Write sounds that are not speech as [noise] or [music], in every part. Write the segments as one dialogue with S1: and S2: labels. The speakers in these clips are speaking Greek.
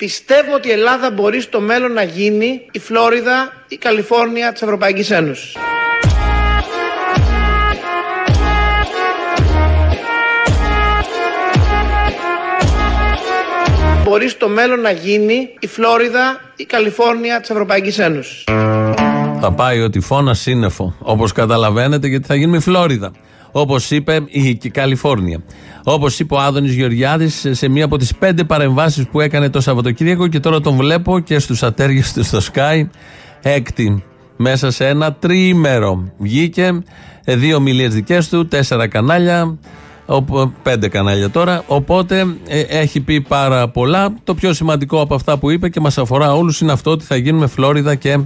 S1: Πιστεύω ότι η Ελλάδα μπορεί στο μέλλον να γίνει η Φλόριδα, η Καλιφόρνια της Ευρωπαϊκής Ένωσης. Μπορεί στο μέλλον να γίνει η Φλόριδα, η Καλιφόρνια της Ευρωπαϊκής Ένωσης.
S2: Θα πάει ότι φώνας σύννεφο. Όπως καταλαβαίνετε, γιατί θα γίνουμε η Φλόριδα. Όπως είπε η Καλιφόρνια. Όπως είπε ο Άδωνης Γεωργιάδης σε μία από τις πέντε παρεμβάσεις που έκανε το Σαββατοκύριακο και τώρα τον βλέπω και στους ατέριε του στο Sky. Έκτη. Μέσα σε ένα τριήμερο. Βγήκε ε, δύο ομιλίες δικές του, τέσσερα κανάλια. Πέντε κανάλια τώρα. Οπότε ε, έχει πει πάρα πολλά. Το πιο σημαντικό από αυτά που είπε και μας αφορά όλους είναι αυτό ότι θα γίνουμε Φλόριδα και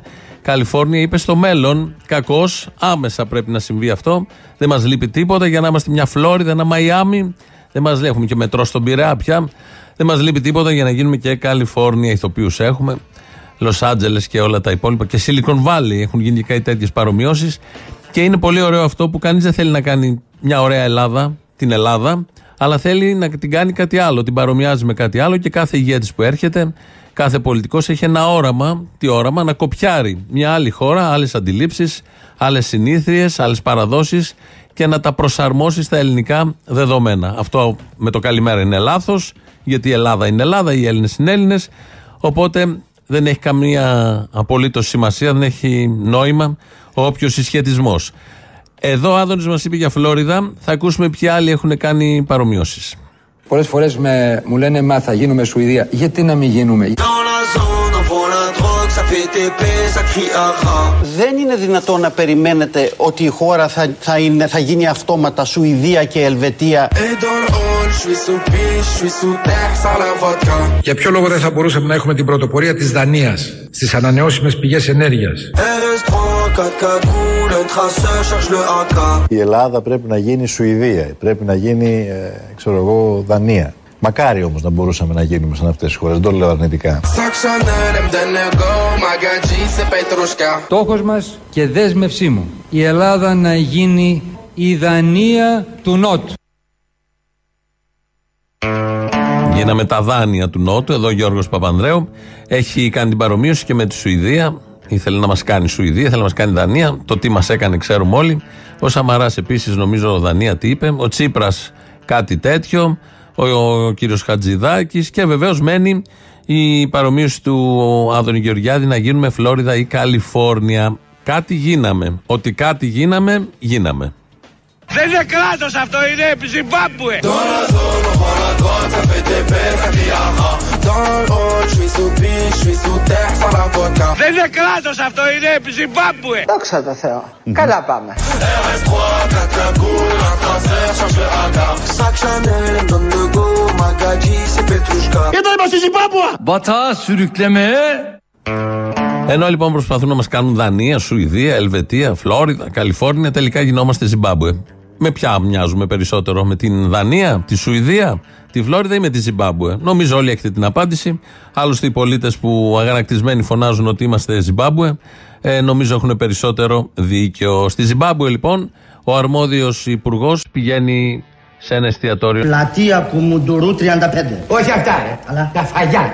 S2: Καλιφόρνια. Είπε στο μέλλον, κακώ, άμεσα πρέπει να συμβεί αυτό. Δεν μας λείπει τίποτα για να είμαστε μια Φλόριδα, ένα Μαϊάμι. Δεν μας λέει, έχουμε και μετρό στον Πειραιά πια. Δεν μας λείπει τίποτα για να γίνουμε και Καλιφόρνια. Ηθοποιούς έχουμε. Λος Άντζελες και όλα τα υπόλοιπα. Και Silicon Valley έχουν γίνει και κάτι τέτοιες παρομοιώσεις. Και είναι πολύ ωραίο αυτό που κανείς δεν θέλει να κάνει μια ωραία Ελλάδα, την Ελλάδα, αλλά θέλει να την κάνει κάτι άλλο. Την παρομοιάζει με κάτι άλλο και κάθε ηγέτης που έρχεται, κάθε πολιτικός έχει ένα όραμα, τι όραμα, να κοπιάρει μια άλλη χώρα, άλλες αντιλήψεις, άλλες συνήθειες, άλλες παραδόσεις και να τα προσαρμόσει στα ελληνικά δεδομένα. Αυτό με το καλημέρα είναι λάθος, γιατί η Ελλάδα είναι Ελλάδα, οι Έλληνες είναι Έλληνες. Οπότε δεν έχει καμία απολύτως σημασία, δεν έχει νόημα ο όποιος συσχετισμός. Εδώ ο Άδωνης μας είπε για Φλόριδα. Θα ακούσουμε ποιοι άλλοι έχουν κάνει παρομοιώσεις.
S3: Πολλές φορές με, μου λένε μα θα γίνουμε Σουηδία. Γιατί να μην γίνουμε;
S4: Δεν είναι δυνατόν να περιμένετε ότι η χώρα θα, θα, είναι, θα γίνει αυτόματα Σουηδία και Ελβετία.
S3: Για ποιο λόγο δεν θα μπορούσαμε να έχουμε την πρωτοπορία της Δανίας στις ανανεώσιμες πηγές ενέργειας;
S5: Η Ελλάδα πρέπει να γίνει Σουηδία, πρέπει να γίνει, ε, ξέρω εγώ, Δανία. Μακάρι όμως να μπορούσαμε να γίνουμε σαν αυτές τις χώρες. Δεν το λέω αρνητικά.
S3: Στόχος μας και δέσμευσή μου. Η Ελλάδα να γίνει η Δανία του Νότου.
S2: Γίναμε τα δάνεια του Νότου. Εδώ ο Γιώργος Παπανδρέου έχει κάνει την παρομοίωση και με τη Σουηδία. Ήθελε να μας κάνει Σουηδία, ήθελε να μας κάνει Δανία. Το τι μας έκανε ξέρουμε όλοι. Ο Σαμαράς επίσης, νομίζω, Δανία τι είπε. Ο Τσίπρας κάτι τέτοιο. Ο, ο κύριος Χατζηδάκης. Και βεβαίως μένει η παρομοίωση του Άδωνη Γεωργιάδη να γίνουμε Φλόριδα ή Καλιφόρνια. Κάτι γίναμε. Ότι κάτι γίναμε, γίναμε.
S1: Δεν είναι κράτος αυτό, είναι Ζιμπάμπουε. Δεν είναι κράτος αυτό, είναι Ζιμπάμπουε.
S4: Δόξα τω Θεώ. Καλά πάμε.
S1: Εδώ είμαστε Ζιμπάμπουα;
S3: Μπατά σουρουκλεμέ.
S2: Ενώ λοιπόν προσπαθούν να μας κάνουν Δανία, Σουηδία, Ελβετία, Φλόριδα, Καλιφόρνια, τελικά γινόμαστε Ζιμπάμπουε. Με ποια μοιάζουμε περισσότερο, με την Δανία, τη Σουηδία, τη Φλόριδα ή με τη Ζιμπάμπουε; Νομίζω όλοι έχετε την απάντηση. Άλλωστε οι πολίτες που αγανακτισμένοι φωνάζουν ότι είμαστε Ζιμπάμπουε, ε, νομίζω έχουν περισσότερο δίκιο. Στη Ζιμπάμπουε λοιπόν, ο αρμόδιος υπουργός πηγαίνει σε ένα εστιατόριο.
S4: Πλατεία Κουμουντουρού 35.
S6: Όχι αυτά, ρε.
S4: Αλλά-
S6: Τα φαγιά.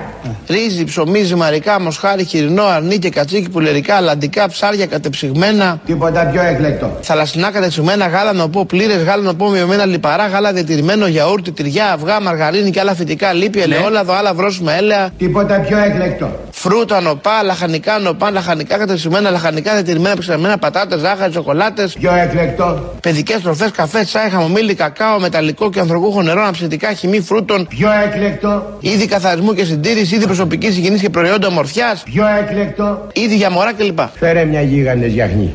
S1: Ρύζι, ψωμί, ζυμαρικά, μοσχάρι, χοιρινό, αρνί και κατσίκι, πουλερικά, αλαντικά, ψάρια κατεψυγμένα,
S6: Τίποτα πιο εκλεκτό.
S1: θαλασσινά κατεψυγμένα, γάλα νοπό, πλήρες, γάλα νοπό μειωμένα λιπαρά, γάλα διατηρημένο, γιαούρτι, τυριά, αυγά, μαργαρίνη και άλλα φυτικά, λίπη, ελαιόλαδο, άλλα βρώσιμα έλαια,
S6: Τίποτα πιο εκλεκτό.
S1: φρούτα, νοπά, λαχανικά, νοπά, λαχανικά κατεψυγμένα, λαχανικά διατηρημένα, επεξεργαμένα, πατάτες, ζάχαρη, σοκολάτες,
S6: Πιο εκλεκτό.
S1: παιδικές τροφές, καφέ, τσάι, χαμομήλι, κακάο, μεταλλικό και ανθρωπούχο νερό, αναψυκτικά, χυμή φρούτων,
S6: Πιο εκλεκτό.
S1: είδη καθαρισμού και συντήρηση, είδη προσωπική υγιεινή και προϊόντα ομορφιάς,
S6: Πιο εκλεκτό.
S1: είδη για μωρά κλπ.
S6: Φέρε μια γίγαντες γιαχνή.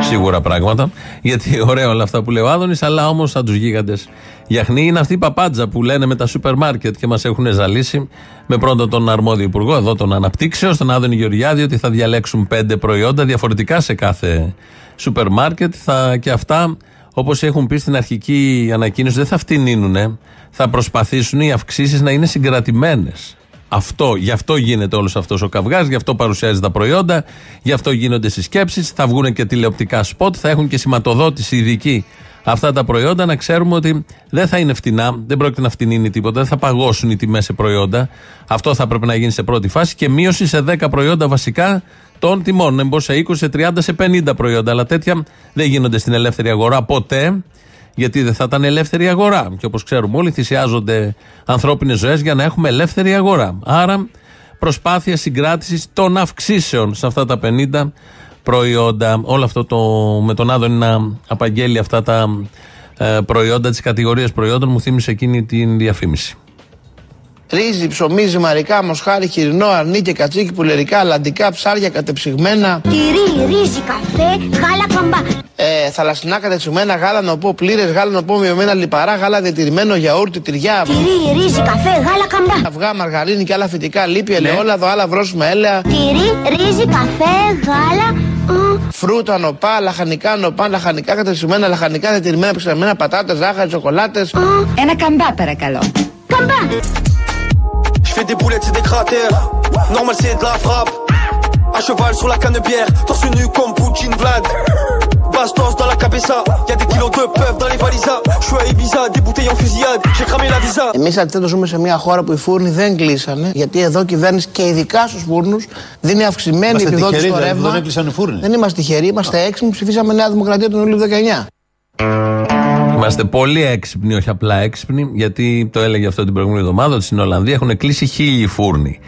S2: Σίγουρα πράγματα. Γιατί ωραία όλα αυτά που λέει ο Άδωνης, αλλά όμως σαν τους γίγαντες γιαχνί είναι αυτή η παπάντζα που λένε με τα σούπερ μάρκετ και μας έχουν ζαλίσει. Με πρώτον τον αρμόδιο υπουργό, εδώ τον Αναπτύξεω, τον Άδωνη Γεωργιάδη, ότι θα διαλέξουν πέντε προϊόντα διαφορετικά σε κάθε σούπερ μάρκετ. Θα, και αυτά, όπως έχουν πει στην αρχική ανακοίνωση, δεν θα φτηνίνουνε. Θα προσπαθήσουν οι αυξήσεις να είναι συγκρατημένες. Αυτό, γι' αυτό γίνεται όλος αυτός ο καυγάς, γι' αυτό παρουσιάζει τα προϊόντα, γι' αυτό γίνονται συσκέψεις. Θα βγουν και τηλεοπτικά σποτ, θα έχουν και σηματοδότηση ειδική αυτά τα προϊόντα, να ξέρουμε ότι δεν θα είναι φτηνά, δεν πρόκειται να φτηνίνει τίποτα, δεν θα παγώσουν οι τιμές σε προϊόντα. Αυτό θα πρέπει να γίνει σε πρώτη φάση και μείωση σε 10 προϊόντα βασικά των τιμών. Να μπω σε 20, σε 30, σε 50 προϊόντα. Αλλά τέτοια δεν γίνονται στην ελεύθερη αγορά ποτέ, γιατί δεν θα ήταν ελεύθερη αγορά. Και όπως ξέρουμε όλοι, θυσιάζονται ανθρώπινες ζωές για να έχουμε ελεύθερη αγορά. Άρα, προσπάθεια συγκράτησης των αυξήσεων σε αυτά τα 50 προϊόντα. Όλο αυτό το, με τον Άδωνη να απαγγέλει αυτά τα ε, προϊόντα, τις κατηγορίες προϊόντων, μου θύμισε εκείνη την διαφήμιση.
S1: Ρύζι, ψωμί, ζυμαρικά, μοσχάρι, χοιρινό, αρνί και κατσίκι, πουλερικά, αλαντικά, ψάρια κατεψυγμένα.
S7: Τυρί, ρύζι, καφέ, γάλα καμπά.
S1: Ε, θαλασσινά κατεψυγμένα, γάλα νοπό, πλήρες, γάλα νοπό, μειωμένα λιπαρά, γάλα διατηρημένο, γιαούρτι, τυριά.
S7: Τυρί, ρύζι, καφέ, γάλα καμπά.
S1: Αυγά, μαργαρίνη και άλλα φυτικά, λίπη, ελαιόλαδο, άλλα βρόσιμα έλαια.
S7: Τυρί, ρύζι, καφέ, γάλα.
S1: Φρούτα, νοπά, λαχανικά, νοπά, λαχανικά κατεψυγμένα, λαχανικά διατηρημένα, επεξεργαμένα, πατάτες, ζάχαρη, τσοκολάτες.
S7: Ένα καμπά, παρακαλώ. Καμπά.
S8: Je fais des boulettes, c'est des cratères. Normal, c'est de la frappe. À cheval sur la canne bière, torse nu comme Poutine Vlad. Bastos dans la cabeza, y'a des kilos de peuf dans les valisas. Je suis à Ibiza, des bouteilles en fusillade, j'ai cramé la visa.
S1: Εμείς αντιθέτω ζούμε σε μια χώρα που οι φούρνοι δεν κλείσανε, γιατί εδώ η κυβέρνηση και ειδικά στους φούρνους δίνει αυξημένη
S5: Είμαστε
S1: επιδότηση
S5: τυχεροί,
S1: στο
S5: δηλαδή,
S1: ρεύμα.
S5: δεν έκλεισαν οι φούρνοι.
S1: Δεν είμαστε τυχεροί, είμαστε έξυπνοι. Ψηφίσαμε Νέα Δημοκρατία τον Ιούλιο 19.
S2: Είμαστε πολύ έξυπνοι, όχι απλά έξυπνοι, γιατί το έλεγε αυτό την προηγούμενη εβδομάδα ότι στην Ολλανδία έχουν κλείσει χίλιοι φούρνοι.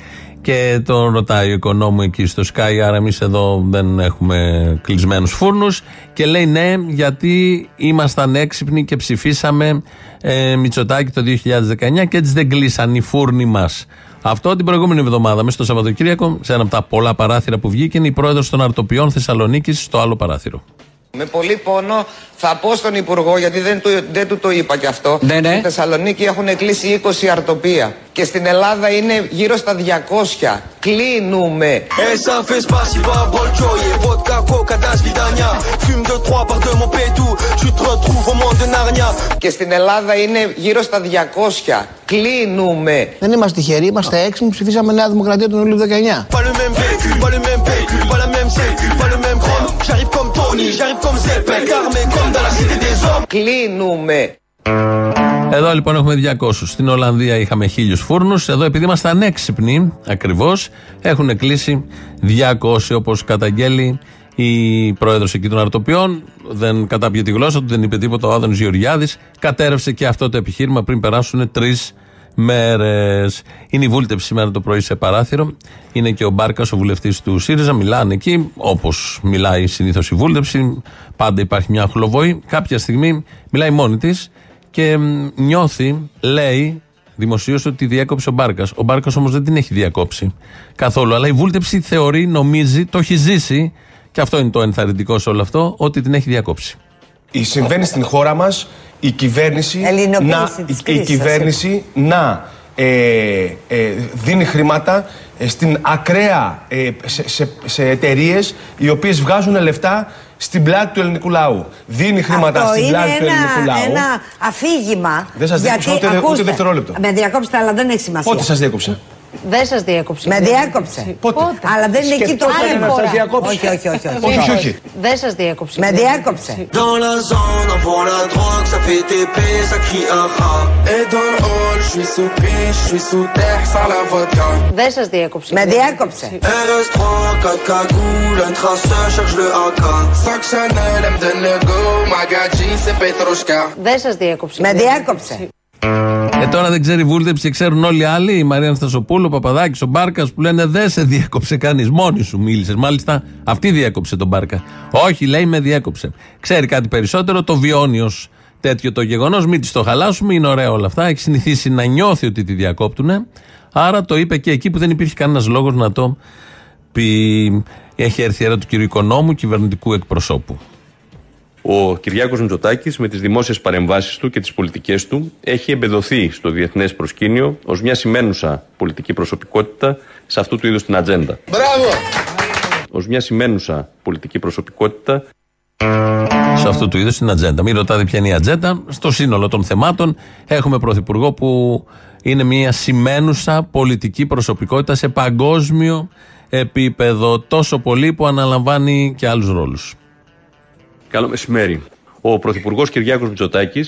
S2: Και τον ρωτάει ο οικονόμου εκεί στο Sky, άρα εμείς εδώ δεν έχουμε κλεισμένους φούρνους. Και λέει ναι, γιατί ήμασταν έξυπνοι και ψηφίσαμε ε, Μητσοτάκη το 2019 και έτσι δεν κλείσαν οι φούρνοι μας. Αυτό την προηγούμενη εβδομάδα, μέσα στο Σαββατοκύριακο, σε ένα από τα πολλά παράθυρα που βγήκε, είναι η πρόεδρος των Αρτοπιών Θεσσαλονίκης στο άλλο παράθυρο.
S9: Με πολύ πόνο θα πω στον Υπουργό, γιατί δεν του, δεν του το είπα κι αυτό.
S3: Ναι, ναι.
S9: Στη Θεσσαλονίκη έχουν κλείσει 20 αρτοπία. Και στην Ελλάδα είναι γύρω στα 200. Κλείνουμε. Και στην Ελλάδα είναι γύρω στα 200. Κλείνουμε.
S1: Δεν είμαστε τυχεροί, είμαστε έξι. Μου ψηφίσαμε Νέα Δημοκρατία τον Ιούλιο 19.
S9: Κλείνουμε.
S2: Εδώ λοιπόν έχουμε 200. Στην Ολλανδία είχαμε χίλιους φούρνους. Εδώ επειδή ήμασταν έξυπνοι ακριβώς, έχουν κλείσει 200 όπως καταγγέλει η πρόεδρος εκεί των Αρτοπιών. Δεν κατάπιε τη γλώσσα του, δεν είπε τίποτα. Ο Άδωνης Γεωργιάδης κατέρευσε και αυτό το επιχείρημα πριν περάσουν τρεις μέρες. Είναι η βούλτεψη σήμερα το πρωί σε παράθυρο. Είναι και ο Μπάρκας, ο βουλευτής του ΣΥΡΙΖΑ. Μιλάνε εκεί, όπως μιλάει συνήθως η βούλτεψη. Πάντα υπάρχει μια χλοβόη. Κάποια στιγμή μιλάει μόνη της και μ, νιώθει, λέει δημοσίως ότι διέκοψε ο Μπάρκας. Ο Μπάρκας όμως δεν την έχει διακόψει καθόλου. Αλλά η βούλτεψη θεωρεί, νομίζει, το έχει ζήσει και αυτό είναι το ενθαρρυντικό σε όλο αυτό, ότι την έχει διακόψει.
S10: Συμβαίνει στην χώρα μας η κυβέρνηση
S11: Ελληνοποίηση
S10: να,
S11: της
S10: η,
S11: κρίσης,
S10: κυβέρνηση να ε, ε, δίνει χρήματα ε, στην ακραία ε, σε, σε, σε εταιρείες οι οποίες βγάζουν λεφτά στην πλάτη του ελληνικού λαού. Δίνει χρήματα
S11: Αυτό
S10: στην
S11: είναι
S10: πλάτη του ελληνικού
S11: ένα,
S10: λαού.
S11: ένα αφήγημα.
S10: Δεν σας
S11: γιατί,
S10: διέκοψα ούτε- ούτε
S11: ακούστε,
S10: δευτερόλεπτο.
S11: Με διακόψετε, αλλά δεν έχει σημασία.
S10: Πότε σας διέκοψε.
S12: Δεν σας διέκοψε.
S11: Με διέκοψε.
S10: Πότε;
S11: Αλλά δεν είναι εκεί το θέμα.
S10: Σας διακόψε.
S11: Όχι, όχι, όχι.
S12: Δεν σας διέκοψε.
S11: Με διέκοψε.
S12: Δεν σας διέκοψε.
S11: Με διέκοψε.
S12: Δεν σας διέκοψε.
S11: Με διέκοψε.
S2: Ε, τώρα δεν ξέρει βούλτεψη και ξέρουν όλοι οι άλλοι, η Μαρία Αναστασοπούλου, ο Παπαδάκης, ο Μπάρκας, που λένε δεν σε διέκοψε κανείς. Μόνη σου μίλησες. Μάλιστα, αυτή διέκοψε τον Μπάρκα. Όχι, λέει, με διέκοψε. Ξέρει κάτι περισσότερο, το βιώνει ως τέτοιο το γεγονός. Μην της το χαλάσουμε, είναι ωραία όλα αυτά. Έχει συνηθίσει να νιώθει ότι τη διακόπτουνε. Άρα το είπε και εκεί που δεν υπήρχε κανένας λόγος να το πει. Έχει έρθει η ώρα του κύριου Οικονόμου, κυβερνητικού εκπροσώπου.
S13: Ο Κυριάκος Μητσοτάκης με τις δημόσιες παρεμβάσεις του και τις πολιτικές του έχει εμπεδοθεί στο διεθνές προσκήνιο ως μια σημαίνουσα πολιτική προσωπικότητα σε αυτού του είδους την ατζέντα.
S14: Μπράβο!
S13: Ως μια σημαίνουσα πολιτική προσωπικότητα
S2: σε αυτού του είδους την ατζέντα. Μην ρωτάτε ποια είναι η ατζέντα. Στο σύνολο των θεμάτων έχουμε πρωθυπουργό που είναι μια σημαίνουσα πολιτική προσωπικότητα σε παγκόσμιο επίπεδο. Τόσο πολύ που αναλαμβάνει και άλλους ρόλους.
S13: Καλό μεσημέρι. Ο Πρωθυπουργό Κυριάκο Μητσοτάκη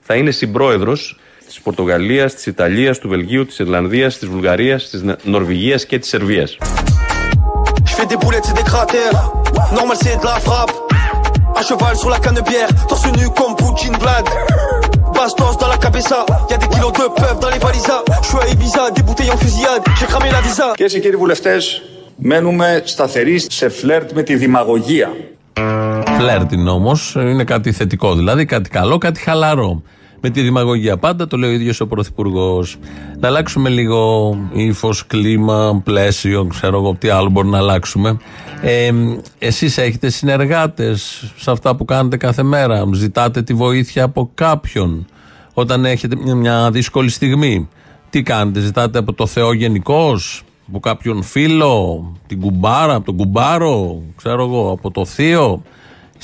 S13: θα είναι συμπρόεδρο τη Πορτογαλία, τη Ιταλία, του Βελγίου, τη Ιρλανδία, τη Βουλγαρία, τη Νορβηγία και τη Σερβία.
S8: Je fais des boulettes, c'est des cratères. Normal, c'est de la frappe. À cheval sur la canne bière, torse nu comme Poutine Vlad. Bastos dans la cabeza, y'a des kilos de peuf dans les valisas. Je suis à Ibiza, des bouteilles en fusillade, j'ai cramé la visa.
S15: Κυρίε και κύριοι βουλευτέ, μένουμε σταθεροί σε φλερτ με τη δημαγωγία.
S2: Φλερτ είναι όμως, είναι κάτι θετικό δηλαδή, κάτι καλό, κάτι χαλαρό. Με τη δημαγωγία πάντα, το λέει ο ίδιος ο Πρωθυπουργός. Να αλλάξουμε λίγο ύφος, κλίμα, πλαίσιο, ξέρω εγώ τι άλλο μπορεί να αλλάξουμε. Ε, Εσείς έχετε συνεργάτες σε αυτά που κάνετε κάθε μέρα; Ζητάτε τη βοήθεια από κάποιον; Όταν έχετε μια, μια δύσκολη στιγμή. Τι κάνετε, ζητάτε από το Θεό γενικώς, από κάποιον φίλο, την κουμπάρα, από τον κουμπάρο, ξέρω εγώ, από το θείο;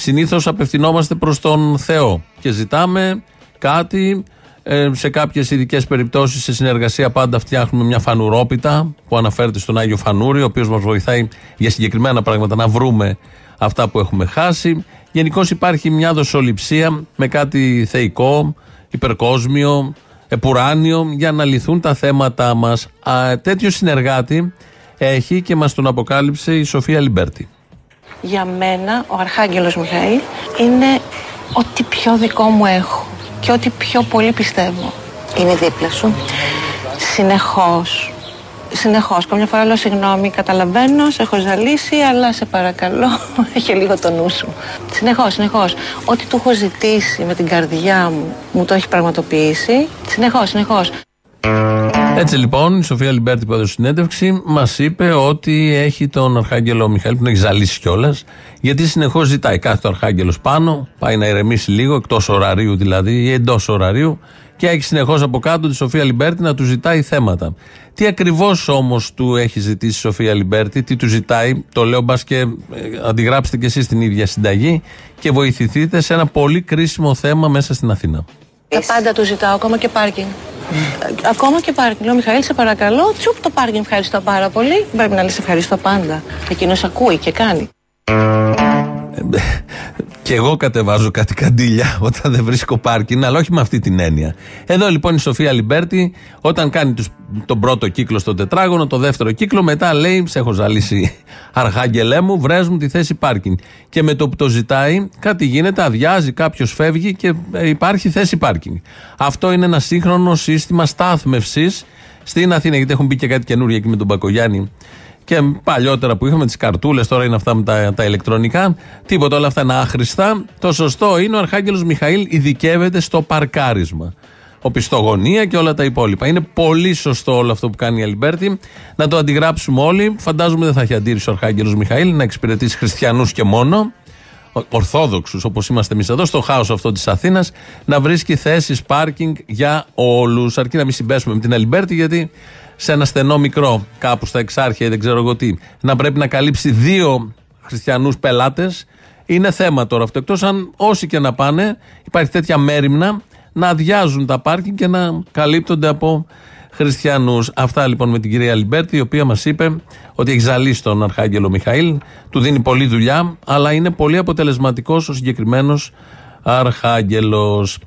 S2: Συνήθως απευθυνόμαστε προς τον Θεό και ζητάμε κάτι ε, σε κάποιες ειδικές περιπτώσεις σε συνεργασία πάντα φτιάχνουμε μια φανουρόπιτα που αναφέρεται στον Άγιο Φανούρη ο οποίος μας βοηθάει για συγκεκριμένα πράγματα να βρούμε αυτά που έχουμε χάσει. Γενικώ υπάρχει μια δοσοληψία με κάτι θεϊκό, υπερκόσμιο, επουράνιο για να λυθούν τα θέματα μας. Α, τέτοιο συνεργάτη έχει και μας τον αποκάλυψε η Σοφία Αλιμπέρτη
S16: Για μένα ο Αρχάγγελος Μιχαήλ είναι ό,τι πιο δικό μου έχω και ό,τι πιο πολύ πιστεύω.
S12: Είναι δίπλα σου.
S16: Συνεχώς. Συνεχώς. Καμιά φορά λέω συγγνώμη, καταλαβαίνω, σε έχω ζαλίσει, αλλά σε παρακαλώ, [laughs] έχε λίγο το νου σου. Συνεχώς, συνεχώς. Ό,τι του έχω ζητήσει με την καρδιά μου, μου το έχει πραγματοποιήσει. Συνεχώς, συνεχώς.
S2: Έτσι λοιπόν, η Σοφία Αλιμπέρτη που έδωσε συνέντευξη μας είπε ότι έχει τον Αρχάγγελο Μιχαήλ που τον έχει ζαλίσει κιόλας, γιατί συνεχώς ζητάει. Κάθεται ο Αρχάγγελος πάνω, πάει να ηρεμήσει λίγο, εκτός ωραρίου δηλαδή ή εντός ωραρίου, και έχει συνεχώς από κάτω τη Σοφία Αλιμπέρτη να του ζητάει θέματα. Τι ακριβώς όμως του έχει ζητήσει η Σοφία Αλιμπέρτη, τι του ζητάει, το λέω μπας και ε, αντιγράψετε κι εσείς την ίδια συνταγή και βοηθηθείτε σε ένα πολύ κρίσιμο θέμα μέσα στην Αθήνα.
S16: Τα πάντα του ζητάω, ακόμα και πάρκινγκ. Ε, Ακόμα και πάρκινγκ. Λέω, Μιχαήλ, σε παρακαλώ, τσουπ το πάρκινγκ, ευχαριστώ πάρα πολύ. Πρέπει να λες ευχαριστώ πάντα. Εκείνος ακούει και κάνει.
S2: Και εγώ κατεβάζω κάτι καντήλια [laughs] όταν δεν βρίσκω πάρκινγκ, αλλά όχι με αυτή την έννοια. Εδώ λοιπόν η Σοφία Αλιμπέρτη, όταν κάνει τους, τον πρώτο κύκλο στο τετράγωνο, το δεύτερο κύκλο, μετά λέει: Σε έχω ζαλίσει, [laughs] Αρχάγγελέ μου, βρες μου τη θέση πάρκινγκ. Και με το που το ζητάει, κάτι γίνεται, αδειάζει, κάποιος φεύγει και ε, υπάρχει θέση πάρκινγκ. Αυτό είναι ένα σύγχρονο σύστημα στάθμευσης στην Αθήνα, γιατί έχουν μπει και κάτι καινούργιο εκεί με τον Μπακογιάννη και παλιότερα που είχαμε τις καρτούλες, τώρα είναι αυτά με τα, τα ηλεκτρονικά. Τίποτα, όλα αυτά είναι άχρηστα. Το σωστό είναι ο Αρχάγγελος Μιχαήλ ειδικεύεται στο παρκάρισμα. Οπισθογωνία και όλα τα υπόλοιπα. Είναι πολύ σωστό όλο αυτό που κάνει η Αλιμπέρτη. Να το αντιγράψουμε όλοι. Φαντάζομαι δεν θα έχει αντίρρηση ο Αρχάγγελος Μιχαήλ να εξυπηρετήσει χριστιανούς και μόνο. Ορθόδοξους όπως είμαστε εμείς εδώ, στο χάος αυτό της Αθήνας, να βρίσκει θέσεις πάρκινγκ για όλους. Αρκεί να μην συμπέσουμε με την Αλιμπέρτη, γιατί σε ένα στενό μικρό, κάπου στα Εξάρχεια ή δεν ξέρω εγώ τι, να πρέπει να καλύψει δύο χριστιανούς πελάτες, είναι θέμα τώρα αυτό. Εκτός αν όσοι και να πάνε, υπάρχει τέτοια μέριμνα να αδειάζουν τα πάρκινγκ και να καλύπτονται από χριστιανούς. Αυτά λοιπόν με την κυρία Αλιμπέρτη, η οποία μας είπε ότι έχει ζαλίσει τον Αρχάγγελο Μιχαήλ, του δίνει πολλή δουλειά, αλλά είναι πολύ αποτελεσματικός ο συγκεκριμένος Αρχάγγελος.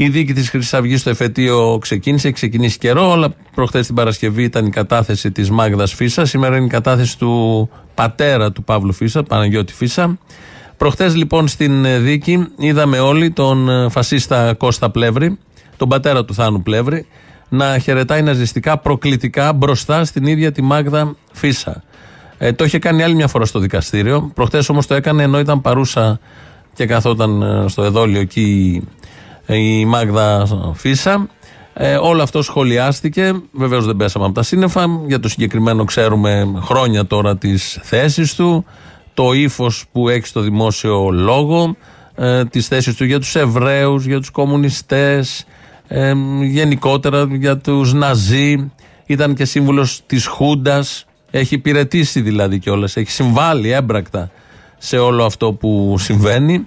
S2: Η δίκη της Χρυσής Αυγής στο εφετείο ξεκίνησε, έχει ξεκινήσει καιρό, αλλά προχθές την Παρασκευή ήταν η κατάθεση της Μάγδας Φύσσα. Σήμερα είναι η κατάθεση του πατέρα του Παύλου Φύσσα, Παναγιώτη Φύσσα. Προχθές λοιπόν στην δίκη είδαμε όλοι τον ε, φασίστα Κώστα Πλεύρη, τον πατέρα του Θάνου Πλεύρη, να χαιρετάει ναζιστικά προκλητικά μπροστά στην ίδια τη Μάγδα Φίσα. Ε, το είχε κάνει άλλη μια φορά στο δικαστήριο. Προχθές όμως το έκανε ενώ ήταν παρούσα και καθόταν ε, στο εδόλιο εκεί η Μάγδα Φίσα. Ε, όλο αυτό σχολιάστηκε. Βεβαίως δεν πέσαμε από τα σύννεφα. Για το συγκεκριμένο ξέρουμε χρόνια τώρα τις θέσεις του. Το ύφος που έχει στο δημόσιο λόγο. Ε, τις θέσεις του για τους Εβραίους, για τους κομμουνιστές. Ε, γενικότερα για τους Ναζί. Ήταν και σύμβουλος της Χούντας. Έχει υπηρετήσει δηλαδή κιόλας. Έχει συμβάλει έμπρακτα σε όλο αυτό που συμβαίνει.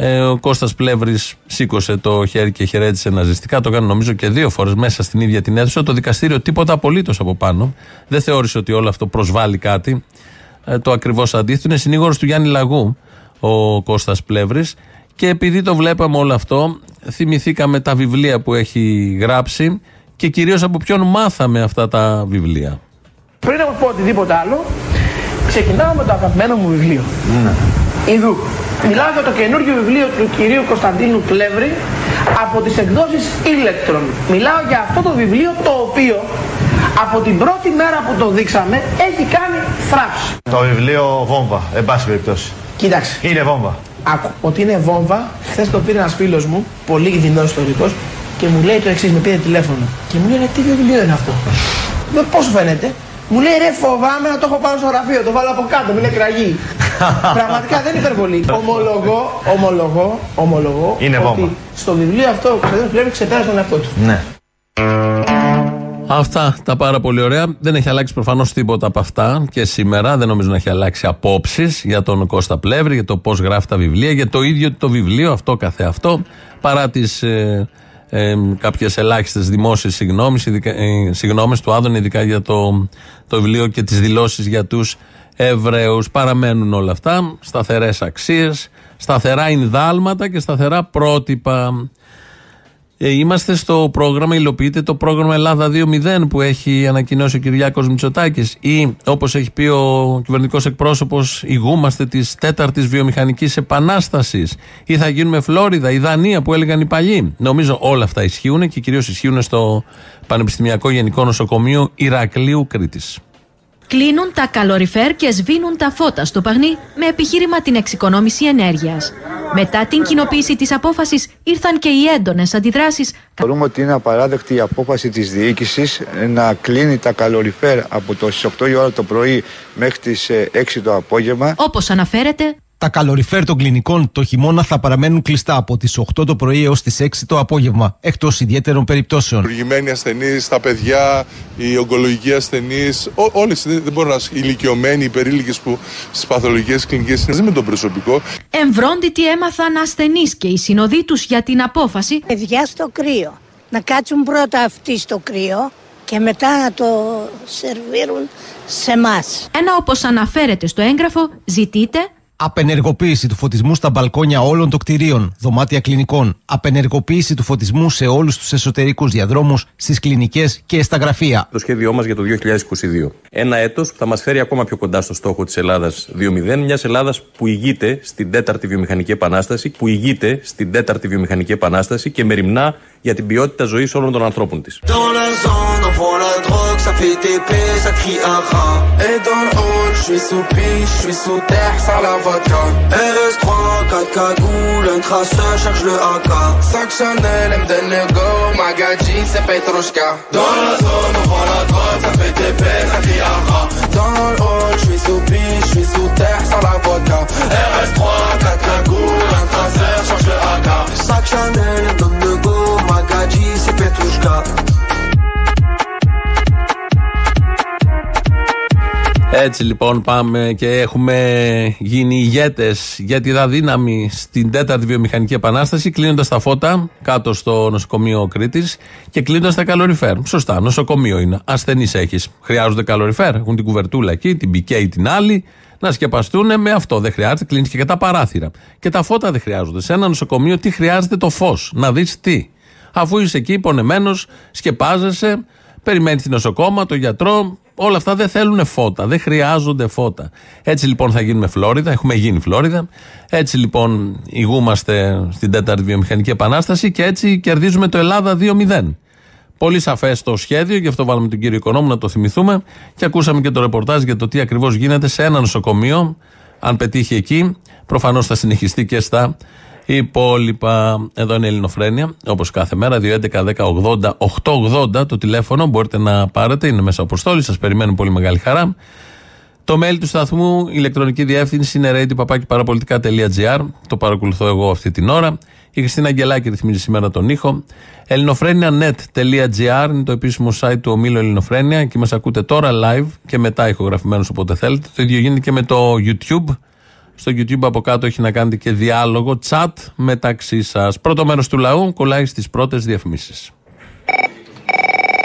S2: Ε, ο Κώστας Πλεύρης σήκωσε το χέρι και χαιρέτησε ναζιστικά. Το έκανε νομίζω και δύο φορές μέσα στην ίδια την αίθουσα. Το δικαστήριο τίποτα απολύτως από πάνω. Δεν θεώρησε ότι όλο αυτό προσβάλλει κάτι. Ε, το ακριβώς αντίθετο είναι συνήγορος του Γιάννη Λαγού ο Κώστας Πλεύρης Και επειδή το βλέπαμε όλο αυτό, θυμηθήκαμε τα βιβλία που έχει γράψει και κυρίως από ποιον μάθαμε αυτά τα βιβλία.
S1: Πριν από πω οτιδήποτε άλλο, ξεκινάω με το αγαπημένο μου βιβλίο. Ιδού. Μιλάω για το καινούργιο βιβλίο του κυρίου Κωνσταντίνου Πλεύρη από τις εκδόσεις Electron. Μιλάω για αυτό το βιβλίο το οποίο από την πρώτη μέρα που το δείξαμε έχει κάνει θράψη.
S5: Το βιβλίο βόμβα, εν πάση περιπτώσει.
S1: Κοίταξε.
S5: Είναι βόμβα.
S1: Άκου, ότι είναι βόμβα, χθες το πήρε ένας φίλος μου, πολύ δεινό ιστορικός, και μου λέει το εξής: Με πήρε τηλέφωνο. Και μου λέει: «Ρε, Τι βιβλίο είναι αυτό; Με πώς σου φαίνεται; Μου λέει: Ρε, φοβάμαι να το έχω πάνω στο γραφείο, το βάλω από κάτω, μου είναι κραγί. Πραγματικά δεν είναι υπερβολή. Ομολογώ, ομολογώ, ομολογώ.
S5: Είναι
S1: ότι
S5: βόμβα.
S1: στο βιβλίο αυτό ο Κωνσταντίνο Πλεύρη ξεπέρασε τον εαυτό του.
S5: Ναι.
S2: Αυτά τα πάρα πολύ ωραία. Δεν έχει αλλάξει προφανώς τίποτα από αυτά και σήμερα. Δεν νομίζω να έχει αλλάξει απόψεις για τον Κώστα Πλεύρη, για το πώς γράφει τα βιβλία, για το ίδιο το βιβλίο, αυτό καθεαυτό, παρά τις ε, ε, κάποιες ελάχιστες δημόσιες συγγνώμε του Άδων, ειδικά για το, το βιβλίο και τις δηλώσεις για τους Εβραίους. Παραμένουν όλα αυτά. Σταθερές αξίες, σταθερά ενδάλματα και σταθερά πρότυπα. Ε, είμαστε στο πρόγραμμα, υλοποιείται το πρόγραμμα Ελλάδα 2.0 που έχει ανακοινώσει ο Κυριάκος Μητσοτάκης ή όπως έχει πει ο κυβερνητικός εκπρόσωπος ηγούμαστε της τέταρτης βιομηχανικής επανάστασης ή θα γίνουμε Φλόριδα, η Δανία που έλεγαν οι παλιοί. Νομίζω όλα αυτά ισχύουν και κυρίως ισχύουν στο Πανεπιστημιακό Γενικό Νοσοκομείο Ηρακλείου Κρήτης.
S17: Κλείνουν τα καλοριφέρ και σβήνουν τα φώτα στο Παγνί με επιχείρημα την εξοικονόμηση ενέργειας. Μετά την κοινοποίηση της απόφασης ήρθαν και οι έντονες αντιδράσεις
S18: Θεωρούμε ότι είναι απαράδεκτη η απόφαση της διοίκησης να κλείνει τα καλοριφέρ από το στις 8 η ώρα το πρωί μέχρι τις ε, 6 το απόγευμα.
S17: όπως αναφέρεται
S19: Τα καλοριφέρ των κλινικών το χειμώνα θα παραμένουν κλειστά από τις 8 το πρωί έως τις 6 το απόγευμα, εκτός ιδιαίτερων περιπτώσεων.
S20: Προηγημένοι ασθενείς, τα παιδιά, οι ογκολογικοί ασθενεί, όλες δεν δεν μπορούν να. Οι ηλικιωμένοι, οι περίλικε που στις παθολογικές κλινικές είναι με τον προσωπικό.
S17: εμβρόντιτοι έμαθαν ασθενείς και οι συνοδοί τους για την απόφαση
S21: παιδιά στο κρύο. Να κάτσουν πρώτα αυτοί στο κρύο και μετά να το σερβίρουν σε εμάς.
S17: Ένα όπως αναφέρεται στο έγγραφο ζητείτε
S19: Απενεργοποίηση του φωτισμού στα μπαλκόνια όλων των κτηρίων, δωμάτια κλινικών. Απενεργοποίηση του φωτισμού σε όλους τους εσωτερικούς διαδρόμους, στις κλινικές και στα γραφεία.
S13: Το σχέδιό μας για το 2022. Ένα έτος που θα μας φέρει ακόμα πιο κοντά στο στόχο της Ελλάδας 2.0, μιας Ελλάδας που ηγείται στην τέταρτη βιομηχανική επανάσταση, που ηγείται στην τέταρτη βιομηχανική επανάσταση και μεριμνά για την ποιότητα ζωής όλων των ανθρώπων
S8: της. Drogue, ça crie un rat. Et dans le hall, je suis sous piche, je suis sous terre, ça la vodka. RS3, 4 cagoules, un traceur cherche le AK. Sac Chanel, M c'est Petrushka. Dans la zone, on prend la drogue, ça fait TP, ça crie un rat. Dans le hall, je suis sous piche, je suis sous terre, ça la vodka. RS3, 4 cagoules, un traceur cherche le AK. Sac Chanel, M
S2: Έτσι λοιπόν πάμε και έχουμε γίνει ηγέτες για τη δύναμη στην τέταρτη βιομηχανική επανάσταση, κλείνοντας τα φώτα κάτω στο νοσοκομείο Κρήτης και κλείνοντας τα καλοριφέρ. Σωστά, νοσοκομείο είναι. Ασθενείς έχεις. Χρειάζονται καλοριφέρ. Έχουν την κουβερτούλα εκεί, την πικέ ή την άλλη. Να σκεπαστούν με αυτό. Δεν χρειάζεται. Κλείνεις και τα παράθυρα. Και τα φώτα δεν χρειάζονται. Σε ένα νοσοκομείο τι χρειάζεται το φως. Να δεις τι. Αφού είσαι εκεί πονεμένος, σκεπάζεσαι, περιμένεις την νοσοκόμα, το γιατρό, όλα αυτά δεν θέλουν φώτα, δεν χρειάζονται φώτα. Έτσι λοιπόν θα γίνουμε Φλόριδα, έχουμε γίνει Φλόριδα. Έτσι λοιπόν ηγούμαστε στην τέταρτη βιομηχανική επανάσταση και έτσι κερδίζουμε το Ελλάδα 2-0. Πολύ σαφές το σχέδιο, γι' αυτό βάλαμε τον κύριο Οικονόμου να το θυμηθούμε και ακούσαμε και το ρεπορτάζ για το τι ακριβώς γίνεται σε ένα νοσοκομείο. Αν πετύχει εκεί, προφανώς θα συνεχιστεί και στα υπόλοιπα. Εδώ είναι η Ελληνοφρένεια, όπως κάθε μέρα. 2.11.10.80.880 το τηλέφωνο. Μπορείτε να πάρετε, είναι μέσα αποστόλη. Σας περιμένουν πολύ μεγάλη χαρά. Το mail του σταθμού, η ηλεκτρονική διεύθυνση είναι radio.parapolitica.gr. Το παρακολουθώ εγώ αυτή την ώρα. Η Χριστίνα Αγγελάκη ρυθμίζει σήμερα τον ήχο. ελληνοφρένια.net.gr είναι το επίσημο site του ομίλου Ελληνοφρένια. Εκεί μας ακούτε τώρα live και μετά ηχογραφημένου όποτε θέλετε. Το ίδιο γίνεται και με το YouTube. Στο YouTube από κάτω έχει να κάνετε και διάλογο, chat μεταξύ σας. Πρώτο μέρος του λαού κολλάει στις πρώτες διαφημίσεις.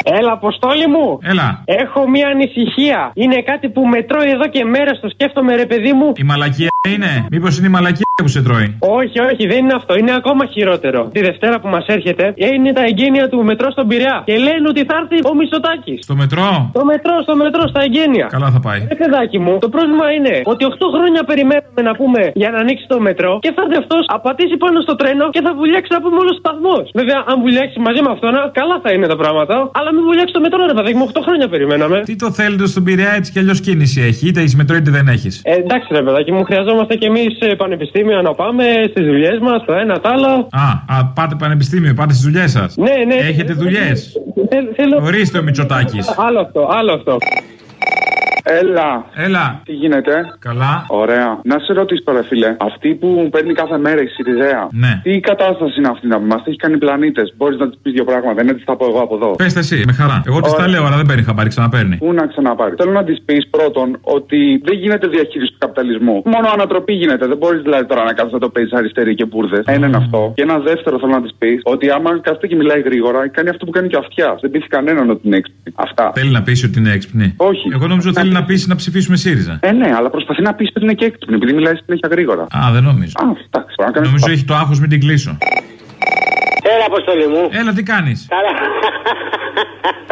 S22: Έλα, Αποστόλη μου.
S23: Έλα.
S22: Έχω μία ανησυχία. Είναι κάτι που μετρώει εδώ και μέρες. Το σκέφτομαι, ρε παιδί μου.
S23: Η μαλακία
S24: είναι. Μήπως είναι η μαλακία που σε τρώει;
S22: Όχι, όχι, δεν είναι αυτό. Είναι ακόμα χειρότερο. Τη Δευτέρα που μας έρχεται είναι τα εγγένεια του μετρό στον Πειραιά. Και λένε ότι θα έρθει ο Μισοτάκη.
S24: Στο μετρό;
S22: Το μετρό, στο μετρό, στα εγγένεια.
S24: Καλά θα πάει.
S22: Ε, παιδάκι μου, το πρόβλημα είναι ότι 8 χρόνια περιμένουμε να πούμε για να ανοίξει το μετρό και θα έρθει αυτός, απατήσει πάνω στο τρένο και θα βουλιάξει να πούμε όλος ο σταθμός. Βέβαια, αν βουλιάξει μαζί με αυτόν, καλά θα είναι τα πράγματα. Αλλά μην βουλιάξει το μετρό, ρε παιδάκι μου, 8 χρόνια περιμέναμε.
S24: Τι το θέλετε στον Πειραιά έτσι κι αλλιώς κίνηση έχει. Είτε έχει μετρό είτε δεν έχεις.
S22: Ε, εντάξει, ρε παιδάκι μου, χρειαζόμαστε κι εμείς πανεπιστήμια να πάμε στις δουλειές μας, το ένα το άλλο.
S24: Α, α, πάτε πανεπιστήμιο, πάτε στις δουλειές σας.
S22: Ναι, ναι.
S24: Έχετε δουλειές.
S22: Θέλω...
S24: Ορίστε ο Μητσοτάκης.
S22: Άλλο αυτό, άλλο αυτό.
S15: Έλα.
S24: Έλα.
S15: Τι γίνεται;
S24: Καλά.
S15: Ωραία. Να σε ρωτήσω τώρα, φίλε. Αυτή που παίρνει κάθε μέρα η Σιριζέα.
S24: Ναι.
S15: Τι κατάσταση είναι αυτή να μα έχει κάνει πλανήτες. Μπορείς να της πεις δύο πράγματα. Δεν έτσι θα πω εγώ από εδώ.
S24: Πες εσύ, με χαρά. Εγώ της τα λέω, αλλά δεν παίρνει χαμπάρι, ξαναπαίρνει.
S15: Πού να ξαναπάρει; Θέλω να της πεις πρώτον ότι δεν γίνεται διαχείριση του καπιταλισμού. Μόνο ανατροπή γίνεται. Δεν μπορείς δηλαδή τώρα να κάθεσαι να το παίζει αριστερή και μπουρδες. Ένα είναι αυτό. Και ένα δεύτερο θέλω να της πεις ότι άμα κάθεται και μιλάει γρήγορα, κάνει αυτό που κάνει και αυτιάς. Δεν πει κανέναν ότι είναι έξυπνη. Αυτά.
S24: Θέλει να πει ότι είναι έξυπνη.
S15: Όχι.
S24: Εγώ νόμιζα ότι θέλει να πει να ψηφίσουμε ΣΥΡΙΖΑ;
S15: Ε, ναι, αλλά προσπαθεί να πει ότι είναι και έξυπνη επειδή μιλάει συνέχεια γρήγορα.
S24: Α, δεν νομίζω.
S15: Α, εντάξει. μπορεί να κάνεις
S24: Νομίζω
S15: αυτό.
S24: έχει το άγχος, μην την κλείσω.
S23: Έλα, Αποστολή μου.
S24: Έλα, τι κάνεις;
S23: Καλά.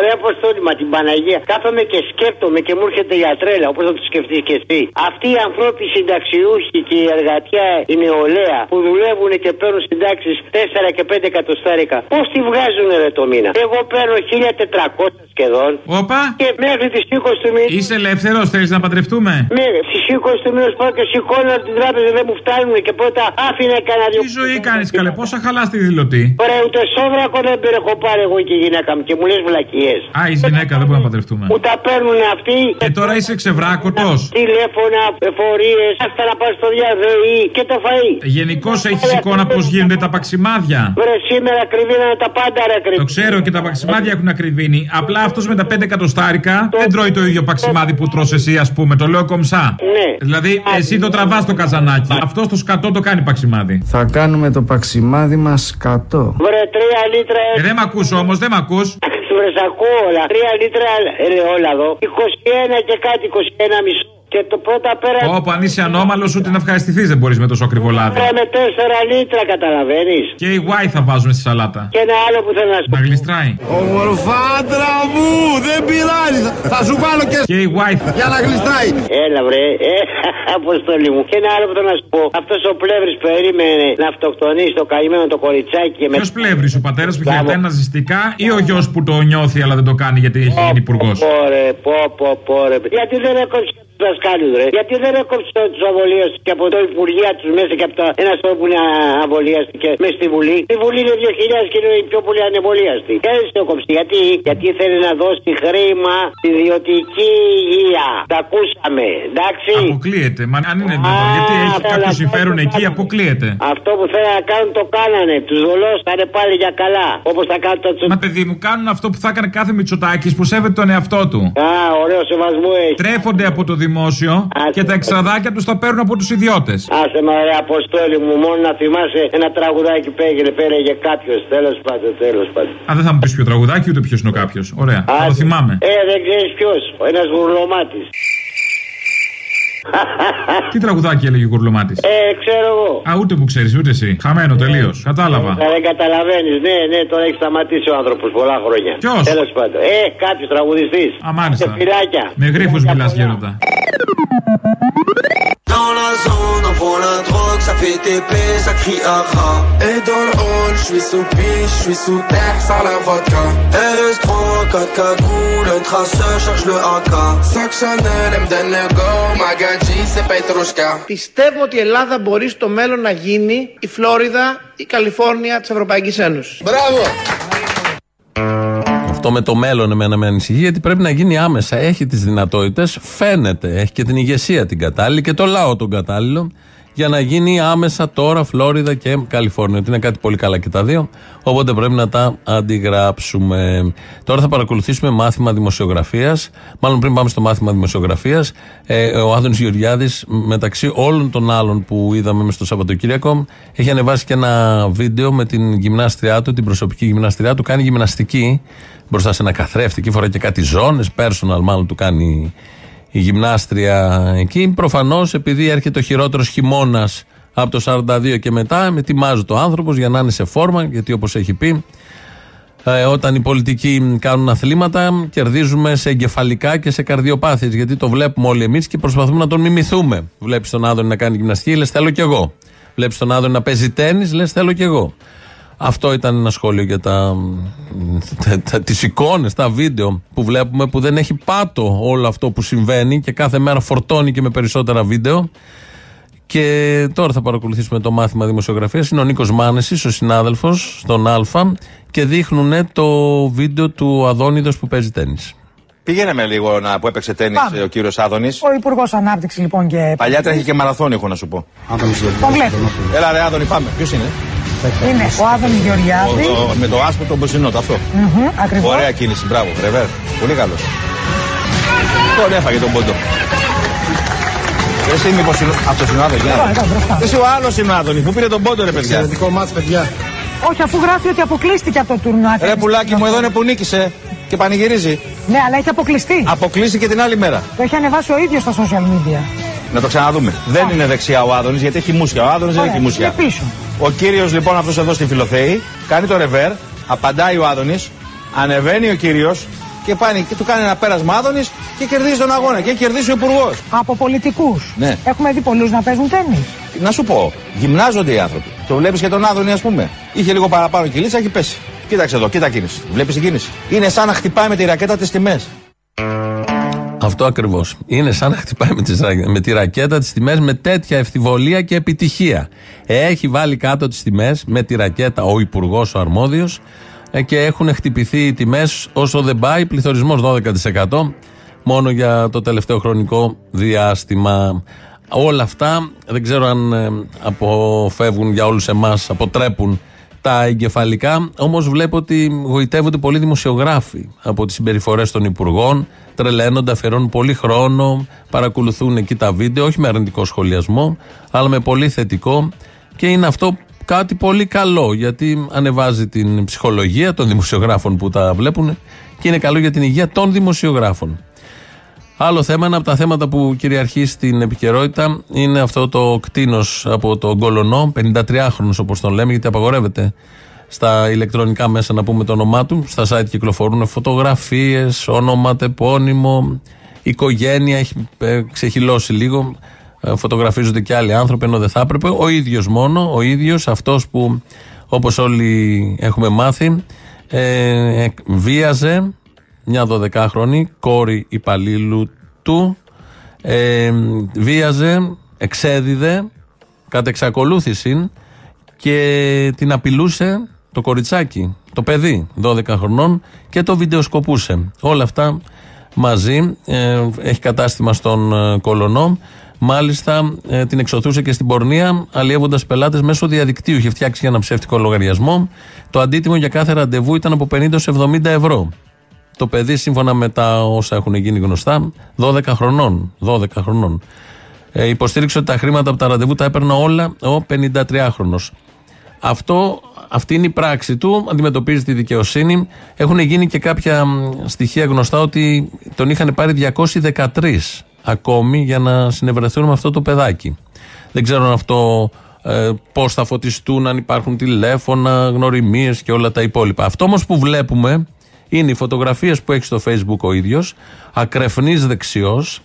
S23: Ρε Αποστόλη, μα την Παναγία. Κάθομαι και σκέφτομαι και μου έρχεται η ατρέλα, όπως θα το σκεφτείς και εσύ. Αυτοί οι ανθρώποι συνταξιούχοι και η εργατιά, η νεολαία, που δουλεύουν και παίρνουν συντάξεις 4 και 5 εκατοστάρικα, πώς τη βγάζουν ρε το μήνα; Εγώ παίρνω 1400 σχεδόν.
S24: Όπα.
S23: Και μέχρι τις 20 του μήνα.
S24: Είσαι ελεύθερος, θέλεις να παντρευτούμε;
S23: Ναι, στις 20 του μήνα πάω και σηκώνω από την τράπεζα, δεν μου φτάνουν και πρώτα άφηνα κανένα δυο.
S24: Τι ζωή κάνεις καλέ, πόσα χαλάς στη δηλωτή;
S23: Ωραία, ούτε σόβρακο δεν πήρε έχω πάρει εγώ και η γυναίκα μου και μου λες βλακίες.
S24: Α, είσαι γυναίκα, δεν μπορούμε να παντρευτούμε.
S23: Μου τα παίρνουν αυτοί.
S24: Και τώρα είσαι ξεβράκωτος.
S23: Τηλέφωνα, εφορίε, άστα να πας στο διαδροή και το φαΐ.
S24: Γενικώ έχεις εικόνα πώς γίνονται τα παξιμάδια.
S23: Βρε σήμερα ακριβήνανε τα πάντα ρε
S24: Το
S23: ακριβή.
S24: ξέρω και τα παξιμάδια έχουν ακριβήνει. Απλά αυτός με τα 5 εκατοστάρικα δεν τρώει το ίδιο παξιμάδι που τρως εσύ, ας πούμε. Το λέω κομψά.
S23: Ναι.
S24: Δηλαδή, εσύ το τραβάς το καζανάκι. Αυτός το σκατό το κάνει παξιμάδι.
S25: Θα κάνουμε το παξιμάδι μας κατώ.
S23: Βρε τρία λίτρα.
S24: Ε, δεν μ' ακούς όμως, δεν μ' ακούς.
S23: Βρε σ' ακούω όλα. Τρία λίτρα ελαιόλαδο. 21 και κάτι, 21 μισό. Και το πρώτα πέρα.
S24: Όπου αν είσαι ανώμαλος, ούτε να ευχαριστηθείς δεν μπορείς με τόσο ακριβό λάδι.
S23: Πέρα με 4 λίτρα, καταλαβαίνεις.
S24: Και η Y θα βάζουμε στη σαλάτα.
S23: Και ένα άλλο που θέλω να σου
S24: Να γλιστράει.
S25: Ομορφάντρα μου, δεν πειράζει. Θα σου βάλω και.
S24: Και η Y θα.
S25: Για να γλιστράει.
S23: Έλα, βρε, ε, [laughs] αποστολή μου. Και ένα άλλο που θέλω να σου πω. Αυτός ο πλεύρης περίμενε να αυτοκτονήσει το καημένο το κοριτσάκι και με.
S24: Ποιος πλεύρης, ο πατέρας που χαιρετάει ναζιστικά ή ο γιος που το νιώθει αλλά δεν το κάνει γιατί έχει γίνει υπουργός;
S23: Πόρε, πω, πω, πόρε. Γιατί δεν έκοψε του δασκάλου, ρε; Γιατί δεν έκοψε του αβολίαστου και από το Υπουργεία τους μέσα και από τα ένα στόχο που είναι αβολίαστηκε μέσα στη Βουλή. Στη Βουλή είναι 2.000 και είναι οι πιο πολλοί ανεβολίαστοι. Και δεν το κόψει. Γιατί, γιατί θέλει να δώσει χρήμα στη ιδιωτική υγεία. Τα ακούσαμε, εντάξει;
S24: Αποκλείεται. Μα αν είναι δυνατόν. Γιατί έχει
S23: καλά,
S24: κάποιο
S23: καλά,
S24: συμφέρον
S23: καλά.
S24: εκεί, αποκλείεται.
S23: Αυτό που θέλουν να κάνουν το κάνανε. Τους δολώσανε πάλι για καλά. Όπως θα κάνουν τα
S24: Μα παιδί μου, κάνουν αυτό που θα έκανε κάθε Μητσοτάκης που σέβεται τον εαυτό του.
S23: Α, ωραίο σεβασμό έχει.
S24: Τρέφονται από το δημόσιο και τα εξαδάκια τους τα παίρνουν από τους ιδιώτες.
S23: Άσε με ρε αποστόλη μου, μόνο να θυμάσαι ένα τραγουδάκι που έγινε, πέραγε κάποιος. Τέλος πάντων, τέλος πάντων.
S24: Α, δεν θα μου πεις ποιο τραγουδάκι, ούτε ποιος είναι ο κάποιος. Ωραία, θα το θυμάμαι.
S23: Ε, δεν ξέρεις ποιος. Ένας γουρλωμάτης.
S24: Τι τραγουδάκι έλεγε ο Γουρλωμάτη.
S23: Ε, ξέρω εγώ.
S24: Α, ούτε που ξέρεις, ούτε εσύ. Χαμένο τελείως. Κατάλαβα.
S23: Ε, Δεν καταλαβαίνεις, ναι, ναι, τώρα έχει σταματήσει ο άνθρωπος πολλά χρόνια.
S24: Ποιος;
S23: Τέλος πάντων. Ε, κάποιος τραγουδιστής.
S24: Α, μάλιστα.
S23: Σε φυλάκια.
S24: Με γρήφου μιλάς, γέροντα.
S14: Dans la zone, on prend la drogue, ça fait TP, ça crie aha. Et dans le hall, je suis sous piche, je suis sous terre, sans la vodka. RS3, 4 cagoules, un traceur, cherche le AK. Sac Chanel, elle me donne le go, Magadji, c'est Petrushka.
S1: Πιστεύω ότι η Ελλάδα μπορεί στο μέλλον να γίνει η Φλόριδα, η Καλιφόρνια της Ευρωπαϊκής Ένωσης.
S14: Μπράβο!
S2: Αυτό με το μέλλον εμένα με ανησυχεί γιατί πρέπει να γίνει άμεσα. Έχει τις δυνατότητες, φαίνεται. Έχει και την ηγεσία την κατάλληλη και το λαό τον κατάλληλο για να γίνει άμεσα τώρα Φλόριδα και Καλιφόρνια. Ότι είναι κάτι πολύ καλά και τα δύο. Οπότε πρέπει να τα αντιγράψουμε. Τώρα θα παρακολουθήσουμε μάθημα δημοσιογραφίας. Μάλλον πριν πάμε στο μάθημα δημοσιογραφίας, ε, ο Άδωνης Γεωργιάδης, μεταξύ όλων των άλλων που είδαμε μες στο Σαββατοκύριακο, έχει ανεβάσει και ένα βίντεο με την γυμνάστριά του, την προσωπική γυμνάστριά του. Κάνει γυμναστική μπροστά σε ένα καθρέφτη και φοράει και κάτι ζώνες. Personal, μάλλον του κάνει η γυμνάστρια εκεί. Προφανώς επειδή έρχεται ο χειρότερος χειμώνας από το 42 και μετά, ετοιμάζει το άνθρωπος για να είναι σε φόρμα, γιατί όπως έχει πει, ε, όταν οι πολιτικοί κάνουν αθλήματα, κερδίζουμε σε εγκεφαλικά και σε καρδιοπάθειες Γιατί το βλέπουμε όλοι εμείς και προσπαθούμε να τον μιμηθούμε. Βλέπεις τον Άδωνη να κάνει γυμναστική, λες θέλω κι εγώ. Βλέπεις τον Άδωνη να παίζει τέννη, λες θέλω κι εγώ. Αυτό ήταν ένα σχόλιο για τα, τα, τα, τις εικόνες, τα βίντεο που βλέπουμε που δεν έχει πάτο όλο αυτό που συμβαίνει και κάθε μέρα φορτώνει και με περισσότερα βίντεο. Και τώρα θα παρακολουθήσουμε το μάθημα δημοσιογραφίας. Είναι ο Νίκος Μάνεσης, ο συνάδελφος στον Α και δείχνουν το βίντεο του Αδόνιδος που παίζει τέννις.
S26: Πήγαινε με λίγο να, που έπαιξε τέννη ο κύριος Άδωνης.
S27: Ο Υπουργός Ανάπτυξης λοιπόν και.
S26: Παλιά τρέχει και μαραθώνιο, έχω να σου πω.
S27: Τον βλέπω.
S26: Έλα, ρε Άδωνη, πάμε. Ποιος είναι;
S27: Είναι ο Άδωνη Γεωργιάδη.
S26: Ο- ο- με το άσπρο τον μποσινό, το αυτό.
S27: Ακριβώς.
S26: Ωραία κίνηση, μπράβο, ρεβέρ. Πολύ καλός. Τον έφαγε τον πόντο. Εσύ μήπως είναι αυτός είναι ο Άδωνης, για να
S27: Εδώ,
S26: δω.
S27: εδώ, μπροστά.
S26: Εσύ ο άλλος είναι ο Άδωνης, που πήρε τον πόντο ρε παιδιά.
S27: Εξαιρετικό μάτς, παιδιά. Όχι, αφού γράφει ότι αποκλείστηκε από το τουρνουά.
S26: Ρε πουλάκι μου, εδώ είναι που νίκησε και πανηγυρίζει.
S27: Ναι, αλλά έχει αποκλειστεί.
S26: Αποκλείστηκε την άλλη μέρα.
S27: Το έχει ανεβάσει ο ίδιος στα social media.
S26: Να το ξαναδούμε. Δεν είναι δεξιά ο Άδωνης γιατί έχει μουσια. Ο Άδωνης δεν
S27: Ωραία,
S26: έχει μουσια.
S27: είναι πίσω.
S26: Ο κύριος λοιπόν αυτός εδώ στη Φιλοθέη κάνει το ρεβέρ, απαντάει ο Άδωνης, ανεβαίνει ο κύριος και, πάνε, και του κάνει ένα πέρασμα Άδωνης και κερδίζει τον αγώνα. Και έχει κερδίσει ο υπουργός.
S27: Από πολιτικούς.
S26: Ναι.
S27: Έχουμε δει πολλούς να παίζουν τέννη.
S26: Να σου πω, γυμνάζονται οι άνθρωποι. Το βλέπεις και τον Άδωνη, ας πούμε. Είχε λίγο παραπάνω κυλίτσα, έχει πέσει. Κοίταξε εδώ, κοίτα κίνηση. Βλέπεις την κίνηση. Είναι σαν να χτυπάει με τη ρακέτα τις τιμές.
S2: Αυτό ακριβώς. Είναι σαν να χτυπάει με, τις, ρα- με τη ρακέτα τις τιμές με τέτοια ευθυβολία και επιτυχία. Έχει βάλει κάτω τις τιμές με τη ρακέτα ο υπουργός, ο αρμόδιος, και έχουν χτυπηθεί οι τιμές όσο δεν πάει. Πληθωρισμός 12% μόνο για το τελευταίο χρονικό διάστημα. Όλα αυτά δεν ξέρω αν ε, αποφεύγουν για όλους εμάς, αποτρέπουν τα εγκεφαλικά. Όμως βλέπω ότι γοητεύονται πολλοί δημοσιογράφοι από τις συμπεριφορές των υπουργών. Τρελαίνονται, αφιερώνουν πολύ χρόνο, παρακολουθούν εκεί τα βίντεο, όχι με αρνητικό σχολιασμό, αλλά με πολύ θετικό. Και είναι αυτό κάτι πολύ καλό, γιατί ανεβάζει την ψυχολογία των δημοσιογράφων που τα βλέπουν και είναι καλό για την υγεία των δημοσιογράφων. Άλλο θέμα, ένα από τα θέματα που κυριαρχεί στην επικαιρότητα είναι αυτό το κτίνος από τον Κολονό, 53χρονο όπως τον λέμε, γιατί απαγορεύεται στα ηλεκτρονικά μέσα να πούμε το όνομά του. Στα site κυκλοφορούν φωτογραφίες, όνομα, τεπώνυμο, οικογένεια, έχει ε, ξεχυλώσει λίγο. Ε, Φωτογραφίζονται και άλλοι άνθρωποι ενώ δεν θα έπρεπε. Ο ίδιος μόνο, ο ίδιος, αυτός που όπως όλοι έχουμε μάθει, ε, ε, βίαζε μια 12χρονη κόρη υπαλλήλου του, ε, βίαζε, εξέδιδε κατά εξακολούθηση και την απειλούσε το κοριτσάκι, το παιδί 12 χρονών και το βιντεοσκοπούσε. Όλα αυτά μαζί, ε, έχει κατάστημα στον ε, Κολονό. Μάλιστα ε, την εξωθούσε και στην πορνεία, αλλιεύοντας πελάτες μέσω διαδικτύου. Είχε φτιάξει για ένα ψεύτικο λογαριασμό. Το αντίτιμο για κάθε ραντεβού ήταν από 50 σε 70 ευρώ. Το παιδί, σύμφωνα με τα όσα έχουν γίνει γνωστά, 12 χρονών. 12 χρονών. Ε, υποστήριξε ότι τα χρήματα από τα ραντεβού τα έπαιρνε όλα ο 53χρονο. Αυτό, αυτή είναι η πράξη του, αντιμετωπίζει τη δικαιοσύνη. Έχουν γίνει και κάποια μ, στοιχεία γνωστά ότι τον είχαν πάρει 213 ακόμη για να συνευρεθούν με αυτό το παιδάκι. Δεν ξέρω αν αυτό ε, πώς θα φωτιστούν, αν υπάρχουν τηλέφωνα, γνωριμίες και όλα τα υπόλοιπα. Αυτό όμως που βλέπουμε είναι οι φωτογραφίες που έχει στο Facebook ο ίδιος, ακρεφνής δεξιός,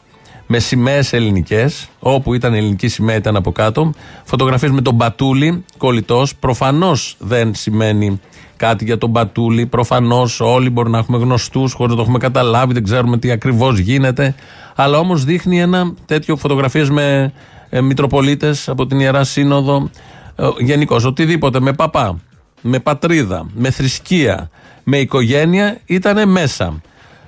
S2: με σημαίες ελληνικές, όπου ήταν η ελληνική σημαία ήταν από κάτω. Φωτογραφίες με τον Μπατούλη, κολλητός. Προφανώς δεν σημαίνει κάτι για τον Μπατούλη. Προφανώς όλοι μπορεί να έχουμε γνωστούς, χωρίς να το έχουμε καταλάβει, δεν ξέρουμε τι ακριβώς γίνεται. Αλλά όμως δείχνει ένα τέτοιο φωτογραφίες με ε, Μητροπολίτες από την Ιερά Σύνοδο. Ε, Γενικώς, οτιδήποτε με παπά, με πατρίδα, με θρησκεία, με οικογένεια ήταν μέσα.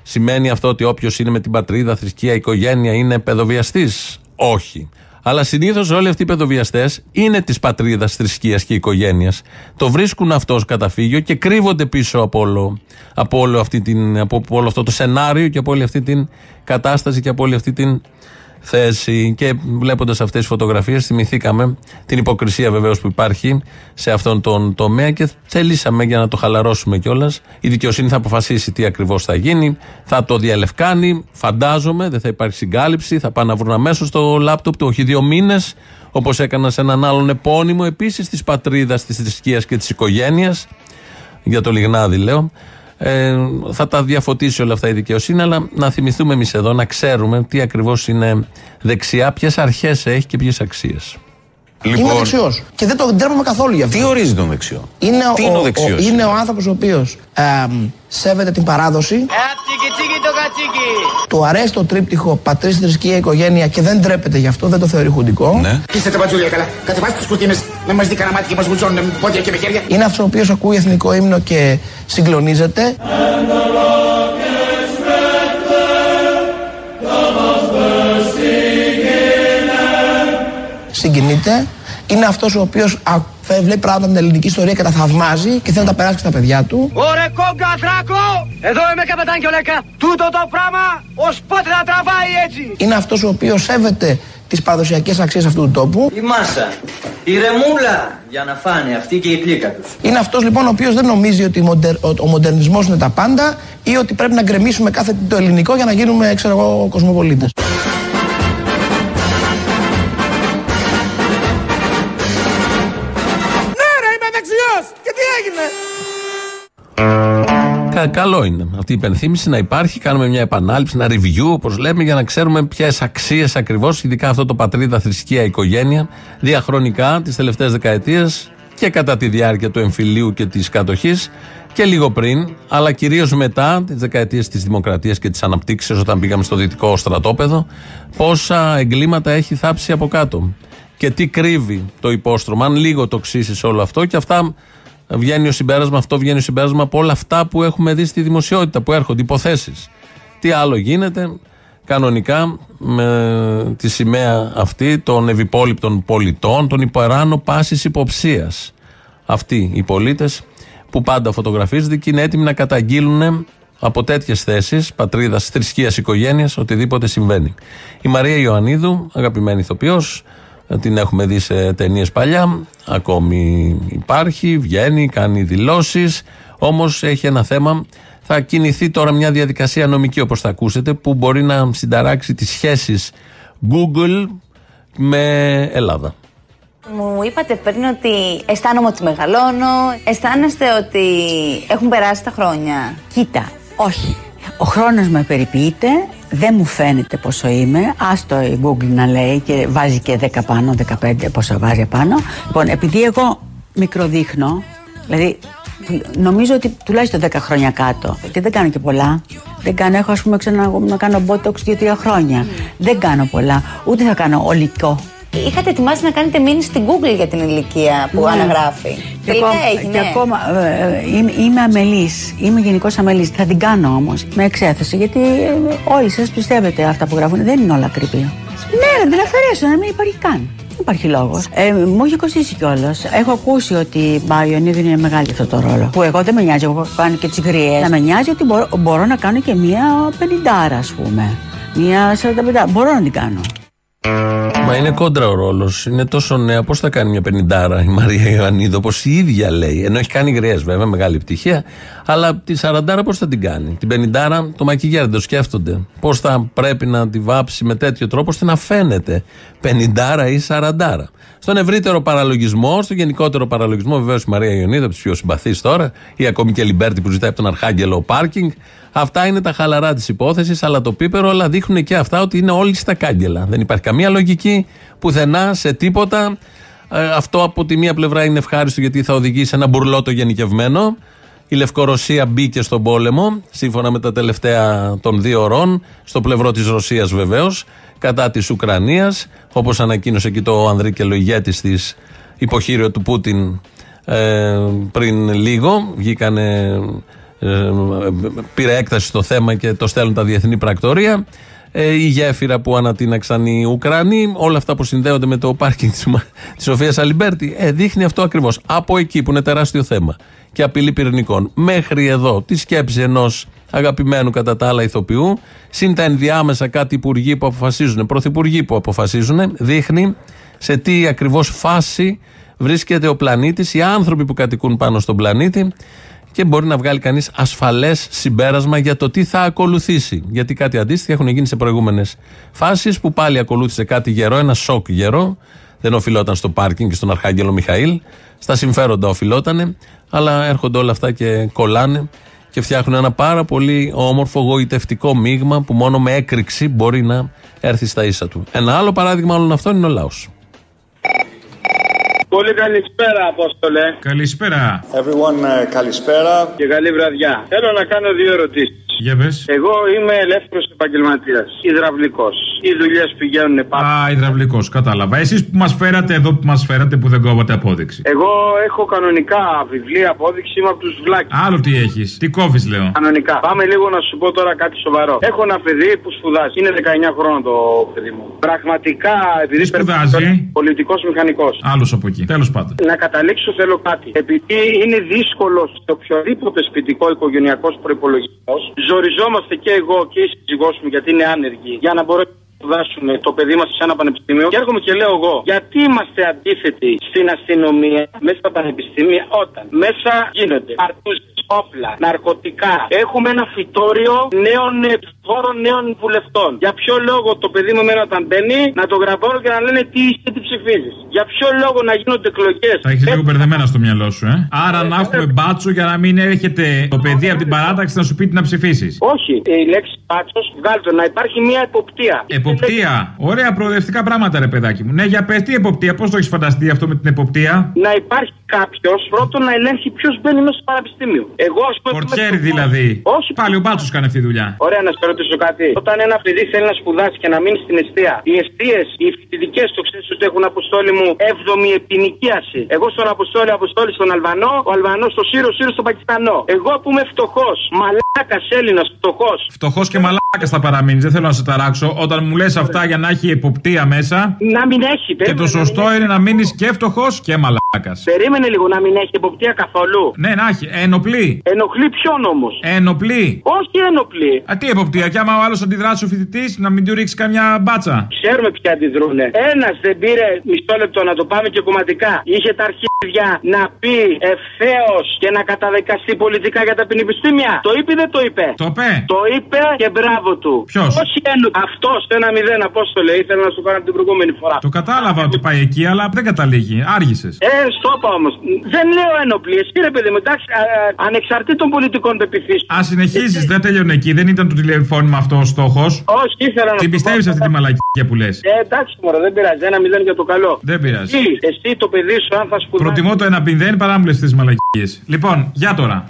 S2: Σημαίνει αυτό ότι όποιος είναι με την πατρίδα, θρησκεία, οικογένεια είναι παιδοβιαστής; Όχι. Αλλά συνήθως όλοι αυτοί οι παιδοβιαστές είναι της πατρίδας, θρησκείας και οικογένειας. Το βρίσκουν αυτός ως καταφύγιο και κρύβονται πίσω από όλο, από, όλο αυτή την, από όλο αυτό το σενάριο και από όλη αυτή την κατάσταση και από όλη αυτή την θέση. Και βλέποντας αυτές τις φωτογραφίες, θυμηθήκαμε την υποκρισία βεβαίως που υπάρχει σε αυτόν τον τομέα και θελήσαμε για να το χαλαρώσουμε κιόλας. Η δικαιοσύνη θα αποφασίσει τι ακριβώς θα γίνει, θα το διαλευκάνει, φαντάζομαι, δεν θα υπάρχει συγκάλυψη, θα πάνε να βρουν αμέσως το λάπτοπ του, όχι δύο μήνες, όπως έκανα σε έναν άλλον επώνυμο επίσης της πατρίδας, της θρησκείας και της οικογένειας. Για το Λιγνάδι λέω. Ε, θα τα διαφωτίσει όλα αυτά η δικαιοσύνη, αλλά να θυμηθούμε εμείς εδώ, να ξέρουμε τι ακριβώς είναι δεξιά, ποιες αρχές έχει και ποιες αξίες.
S1: Είμαι δεξιός. Και δεν το ντρέπομαι καθόλου γι' αυτό.
S28: Τι ορίζει τον δεξιό;
S1: Είναι
S28: Τι
S1: ο,
S28: είναι ο
S1: ο-
S28: δεξιός;
S1: είναι ο άνθρωπος ο οποίος σέβεται την παράδοση. Του αρέσει το τρίπτυχο πατρί, θρησκεία, οικογένεια και δεν ντρέπεται γι' αυτό, δεν το θεωρεί χουντικό.
S28: Ναι.
S29: Είστε τα μπατζούλια καλά. Κατεβάστε τους κουρτίνες να μας δει κανένα μάτι και μας γουτσώνουν με πόδια και με χέρια.
S1: Είναι αυτός ο οποίος ακούει εθνικό ύμνο και συγκλονίζεται. Συγκινείται. Είναι αυτός ο οποίος βλέπει πράγματα με την ελληνική ιστορία και τα θαυμάζει και θέλει να τα περάσει και στα παιδιά του.
S29: Ωρε κόγκα δράκο! Εδώ είμαι καπετάν και ολέκα. Τούτο το πράγμα ως πότε θα τραβάει έτσι.
S1: Είναι αυτός ο οποίος σέβεται τις παραδοσιακές αξίες αυτού του τόπου.
S30: Η μάσα, η ρεμούλα για να φάνε αυτή και η πλήκα τους.
S1: Είναι αυτός λοιπόν ο οποίος δεν νομίζει ότι μοντερ, ο, ο μοντερνισμός είναι τα πάντα ή ότι πρέπει να γκρεμίσουμε κάθε τι το ελληνικό για να γίνουμε, ξέρω εγώ,
S2: κοσμοπολίτες. Καλό είναι αυτή η υπενθύμηση να υπάρχει. Κάνουμε μια επανάληψη, ένα review, όπως λέμε, για να ξέρουμε ποιες αξίες ακριβώς, ειδικά αυτό το πατρίδα, θρησκεία, οικογένεια, διαχρονικά τις τελευταίες δεκαετίες και κατά τη διάρκεια του εμφυλίου και της κατοχής και λίγο πριν, αλλά κυρίως μετά τις δεκαετίες της δημοκρατίας και της αναπτύξεως, όταν πήγαμε στο δυτικό στρατόπεδο, πόσα εγκλήματα έχει θάψει από κάτω. Και τι κρύβει το υπόστρωμα. Αν λίγο το ξύσεις όλο αυτό και αυτά βγαίνει ο συμπέρασμα, αυτό βγαίνει ο συμπέρασμα από όλα αυτά που έχουμε δει στη δημοσιότητα, που έρχονται, υποθέσεις. Τι άλλο γίνεται, κανονικά με τη σημαία αυτή των ευυπόλοιπτων πολιτών, των υπεράνω πάσης υποψίας. Αυτοί οι πολίτες που πάντα φωτογραφίζονται και είναι έτοιμοι να καταγγείλουν από τέτοιες θέσεις, πατρίδας, θρησκείας, οικογένειας, οτιδήποτε συμβαίνει. Η Μαρία Ιωαννίδου, αγαπημένη ηθοποιός, την έχουμε δει σε ταινίες παλιά. Ακόμη υπάρχει, βγαίνει, κάνει δηλώσεις. Όμως έχει ένα θέμα. Θα κινηθεί τώρα μια διαδικασία νομική, όπως θα ακούσετε, που μπορεί να συνταράξει τις σχέσεις Google με Ελλάδα.
S31: Μου είπατε πριν ότι αισθάνομαι ότι μεγαλώνω. Αισθάνεστε ότι έχουν περάσει τα χρόνια.
S32: Κοίτα, όχι. Ο χρόνος με περιποιείται, δεν μου φαίνεται πόσο είμαι. Άστο η Google να λέει και βάζει και 10 πάνω, 15 πόσο βάζει πάνω. Λοιπόν, επειδή εγώ μικροδείχνω, δηλαδή νομίζω ότι τουλάχιστον 10 χρόνια κάτω και δεν κάνω και πολλά. Δεν κάνω, έχω ας πούμε ξανά να κάνω botox 2-3 χρόνια. Δεν κάνω πολλά, ούτε θα κάνω ολικό.
S31: Είχατε ετοιμάσει να κάνετε μήνυση στην Google για την ηλικία που
S32: Ναι.
S31: αναγράφει.
S32: Και
S31: Τελικά
S32: ακόμα,
S31: έγινε.
S32: και ακόμα ε, ε, είμαι, είμαι αμελής, είμαι γενικώ αμελής. Θα την κάνω όμως με εξέθεση γιατί ε, όλοι σας πιστεύετε αυτά που γράφουν. Δεν είναι όλα ακριβή. Ναι, ρε, δεν αφαιρέσω, να μην υπάρχει καν. Δεν υπάρχει λόγος. Ε, μου έχει κοστίσει κιόλας. Έχω ακούσει ότι μπα, η Ιωνίδη είναι μεγάλη αυτό το ρόλο. Που εγώ δεν με νοιάζει, εγώ κάνω και τις γριές. Να με νοιάζει ότι μπορώ, μπορώ να κάνω και μία πενιντάρα, ας πούμε. Μία 45. Μπορώ να την κάνω.
S2: Μα είναι κόντρα ο ρόλος. Είναι τόσο νέα. Πώς θα κάνει μια πενιντάρα η Μαρία Ιωαννίδου, όπως η ίδια λέει. Ενώ έχει κάνει γριέ, βέβαια, μεγάλη επιτυχία. Αλλά τη σαραντάρα πώς θα την κάνει; Την πενιντάρα το μακιγιάρ δεν το σκέφτονται. Πώς θα πρέπει να τη βάψει με τέτοιο τρόπο ώστε να φαίνεται πενηντάρα ή σαραντάρα. Στον ευρύτερο παραλογισμό, στο γενικότερο παραλογισμό, βεβαίως η Μαρία Ιωαννίδου, από τους πιο συμπαθείς τώρα, ή ακόμη και η Αλιμπέρτη που ζητάει από τον Αρχάγγελο πάρκινγκ. Αυτά είναι τα χαλαρά της υπόθεσης, αλλά το πίπερο, αλλά δείχνουν και αυτά ότι είναι όλοι στα κάγκελα. Δεν υπάρχει καμία λογική πουθενά σε τίποτα. Ε, αυτό από τη μία πλευρά είναι ευχάριστο γιατί θα οδηγήσει σε ένα μπουρλότο γενικευμένο. Η Λευκορωσία μπήκε στον πόλεμο, σύμφωνα με τα τελευταία των δύο ωρών, στο πλευρό της Ρωσίας βεβαίως, κατά της Ουκρανίας, όπως ανακοίνωσε και το ανδρείκελο ηγέτης της υποχείριο του Πούτιν ε, πριν λίγο. Βγήκανε, ε, πήρε έκταση στο θέμα και το στέλνουν τα διεθνή πρακτορεία. Ε, η γέφυρα που ανατείναξαν οι Ουκρανοί, όλα αυτά που συνδέονται με το πάρκινγκ της Σοφίας Αλιμπέρτη, ε, δείχνει αυτό ακριβώς. Από εκεί που είναι τεράστιο θέμα και απειλή πυρηνικών, μέχρι εδώ τη σκέψη ενός αγαπημένου κατά τα άλλα ηθοποιού, συν τα ενδιάμεσα κάτι υπουργοί που αποφασίζουν, πρωθυπουργοί που αποφασίζουν, δείχνει σε τι ακριβώς φάση βρίσκεται ο πλανήτης, οι άνθρωποι που κατοικούν πάνω στον πλανήτη και μπορεί να βγάλει κανείς ασφαλές συμπέρασμα για το τι θα ακολουθήσει. Γιατί κάτι αντίστοιχο έχουν γίνει σε προηγούμενες φάσεις που πάλι ακολούθησε κάτι γερό, ένα σοκ γερό. Δεν οφειλόταν στο πάρκινγκ και στον Αρχάγγελο Μιχαήλ. Στα συμφέροντα οφειλότανε. Αλλά έρχονται όλα αυτά και κολλάνε και φτιάχνουν ένα πάρα πολύ όμορφο γοητευτικό μείγμα που μόνο με έκρηξη μπορεί να έρθει στα ίσα του. Ένα άλλο παράδειγμα όλων αυτών είναι ο λαός.
S33: Πολύ καλησπέρα, Απόστολε.
S24: Καλησπέρα.
S33: Everyone, uh, καλησπέρα. Και καλή βραδιά. Θέλω να κάνω δύο ερωτήσεις.
S24: Για πες.
S33: Εγώ είμαι ελεύθερος επαγγελματίας. Υδραυλικός. Οι δουλειές πηγαίνουν πάνω.
S24: Α, υδραυλικός, κατάλαβα. Εσείς που μας φέρατε εδώ που μας φέρατε που δεν κόβατε απόδειξη.
S33: Εγώ έχω κανονικά βιβλία απόδειξη, είμαι από τους βλάκες.
S24: Άλλο τι έχεις. Τι κόβεις, λέω.
S33: Κανονικά. Πάμε λίγο να σου πω τώρα κάτι σοβαρό. Έχω ένα παιδί που σπουδάζει. Είναι 19 χρόνων το παιδί μου. Πραγματικά, επειδή
S24: σπουδάζει;
S33: Πολιτικός μηχανικός.
S24: Άλλος από εκεί. Τέλος πάντων.
S33: Να καταλήξω θέλω κάτι. Επειδή είναι δύσκολος σε οποιοδήποτε σπιτικό οικογενειακός προπολογισμό, ζοριζόμαστε και εγώ και η σύζυγός μου γιατί είναι άνεργοι για να μπορέσουμε να σπουδάσουμε το παιδί μας σε ένα πανεπιστήμιο. Και έρχομαι και λέω εγώ, γιατί είμαστε αντίθετοι στην αστυνομία μέσα στα πανεπιστήμια όταν μέσα γίνονται αρτούζε, όπλα, ναρκωτικά. Έχουμε ένα φυτόριο νέων ψηφοφόρων νέων βουλευτών. Για ποιο λόγο το παιδί μου εμένα όταν μπαίνει να το γραπώνω και να λένε τι είσαι, τι ψηφίζεις. Για ποιο λόγο να γίνονται εκλογές.
S24: Τα έχεις λίγο μπερδεμένα στο μυαλό σου, ε; Άρα να έχουμε μπάτσο για να μην έρχεται το παιδί από την παράταξη να σου πει τι να ψηφίσεις.
S33: Όχι, η λέξη μπάτσος βγάλτε να υπάρχει μια εποπτεία.
S24: Εποπτεία; Ωραία προοδευτικά πράγματα, ρε παιδάκι μου. Ναι, για πες τι εποπτεία, πώς το έχεις φανταστεί αυτό με την εποπτεία;
S33: Να υπάρχει κάποιος πρώτον να ελέγχει ποιος μπαίνει μέσα στο πανεπιστήμιο. Εγώ ας πούμε.
S24: Πορτιέρι δηλαδή.
S33: Όχι.
S24: Πάλι ο μπάτσος κάνει αυτή τη δουλειά.
S33: Ωραία, να σε ρωτήσω κάτι. Όταν ένα παιδί θέλει να σπουδάσει και να μείνει στην αιστεία, οι αιστείες, οι φοιτητικές το ξέρεις ότι έχουν αποστόλη μου 7η επινοικίαση. Εγώ στον Αποστόλη, Αποστόλη στον Αλβανό, ο Αλβανός στο Σύρο, Σύρο στον Πακιστανό. Εγώ που είμαι φτωχός, μαλάκας Έλληνας, φτωχός.
S24: Φτωχός και μαλάκας θα παραμείνεις, δεν θέλω να σε ταράξω. Όταν μου λες αυτά για να έχει εποπτεία μέσα.
S33: Να μην έχει,
S24: Και το σωστό είναι να μείνεις και φτωχός και μαλάκας.
S33: Περίμενε λίγο να μην έχει εποπτεία καθόλου.
S24: Ναι, να έχει. Ενοπλή.
S33: Ενοχλεί ποιον όμως;
S24: Ενοπλή.
S33: Όχι ενοπλή.
S24: Α, τι εποπτεία, κι άμα ο άλλος αντιδράσει ο φοιτητής, να μην του ρίξει καμιά μπάτσα.
S33: Ξέρουμε ποια αντιδρούνε. Ένας δεν πήρε μισό λεπτό να το πάμε και κομματικά. Είχε τα αρχίδια να πει ευθέως και να καταδικαστεί πολιτικά για τα πανεπιστήμια. Το είπε ή δεν το είπε;
S24: Το είπε.
S33: Το είπε και μπράβο του.
S24: Ποιος;
S33: Όχι αυτός στο ένα μηδέν απόστολε. Ήθελα να σου κάνω την προηγούμενη φορά.
S24: Το κατάλαβα ότι πάει εκεί, αλλά δεν καταλήγει. Άργησες.
S33: Ε, στο είπα όμως. Δεν λέω ένοπλη. Εσύ ρε παιδί μου, εντάξει, α, α, ανεξαρτήτων πολιτικών πεπιθήσεων.
S24: Α συνεχίζεις, δεν τελειώνει εκεί. Δεν ήταν το τηλεφώνημα αυτό ο στόχος.
S33: Όχι, ήθελα να
S24: Την
S33: σου
S24: πιστεύεις
S33: πω-
S24: αυτή τη μαλακία που λες;
S33: Ε, εντάξει, μωρέ, δεν πειράζει. Ένα μηδέν για το καλό.
S24: Δεν πειράζει.
S33: Εσύ, εσύ το παιδί σου, αν θα σπουδάσει.
S24: Προτιμώ το ένα πινδέν παρά μου λες τις μαλακίες. Λοιπόν, για τώρα.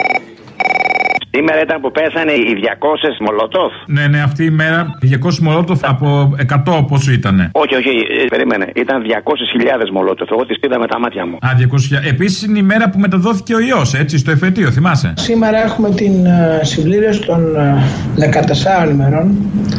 S28: Σήμερα ήταν που πέσανε οι 200 Μολότοφ.
S24: Ναι, ναι, αυτή η μέρα 200 μολότοφ από 100 πόσο ήτανε;
S28: Όχι, όχι, ε, περίμενε. Ήταν 200.000 Μολότοφ. Εγώ τις είδα με τα μάτια μου.
S24: Α, 200. Επίσης είναι η μέρα που μεταδόθηκε ο ιός, έτσι, στο εφετείο, θυμάσαι;
S1: Σήμερα έχουμε την ε, συμπλήρωση των ε, 14 ημερών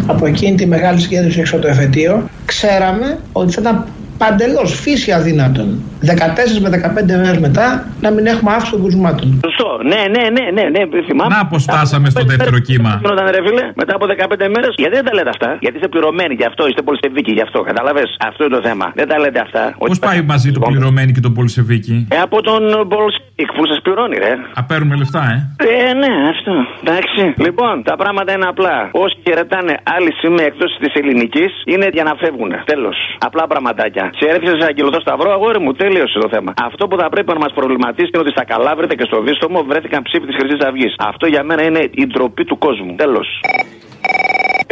S1: από εκείνη τη μεγάλη συγκέντρωση έξω από το εφετείο. Ξέραμε ότι θα ήταν παντελώς φύση αδύνατον 14 με 15 μέρες μετά να μην έχουμε αύξηση των κρουσμάτων.
S28: Σωστό. Ναι, ναι, ναι, ναι, ναι, θυμάμαι.
S24: Να αποστάσαμε στο δεύτερο κύμα.
S28: Γινόταν ρε φίλε, μετά από 15 μέρες. Γιατί δεν τα λέτε αυτά; Γιατί είστε πληρωμένοι γι' αυτό, είστε πολυστεβίκοι γι' αυτό. Κατάλαβες; Αυτό είναι το θέμα. Δεν τα λέτε αυτά.
S24: Πώς πάει μαζί το πληρωμένη και το Πολυσεβίκη.
S28: Ε, από τον Πολσεβίκ που σας πληρώνει, ρε.
S24: Α, παίρνουμε λεφτά, ε.
S28: Ε, ναι, αυτό. Εντάξει. Λοιπόν, τα πράγματα είναι απλά. Όσοι χαιρετάνε άλλη σημαία εκτός της ελληνικής είναι για να φεύγουν. Τέλος. Απλά πραγματάκια. Σε έρθει σε αγγελωτό σταυρό, αγόρι μου, τέλειωσε το θέμα. Αυτό που θα πρέπει να μας προβληματίσει είναι ότι στα Καλάβρητα και στο Δίστομο βρέθηκαν ψήφοι της Χρυσής Αυγής. Αυτό για μένα είναι η ντροπή του κόσμου. Τέλος.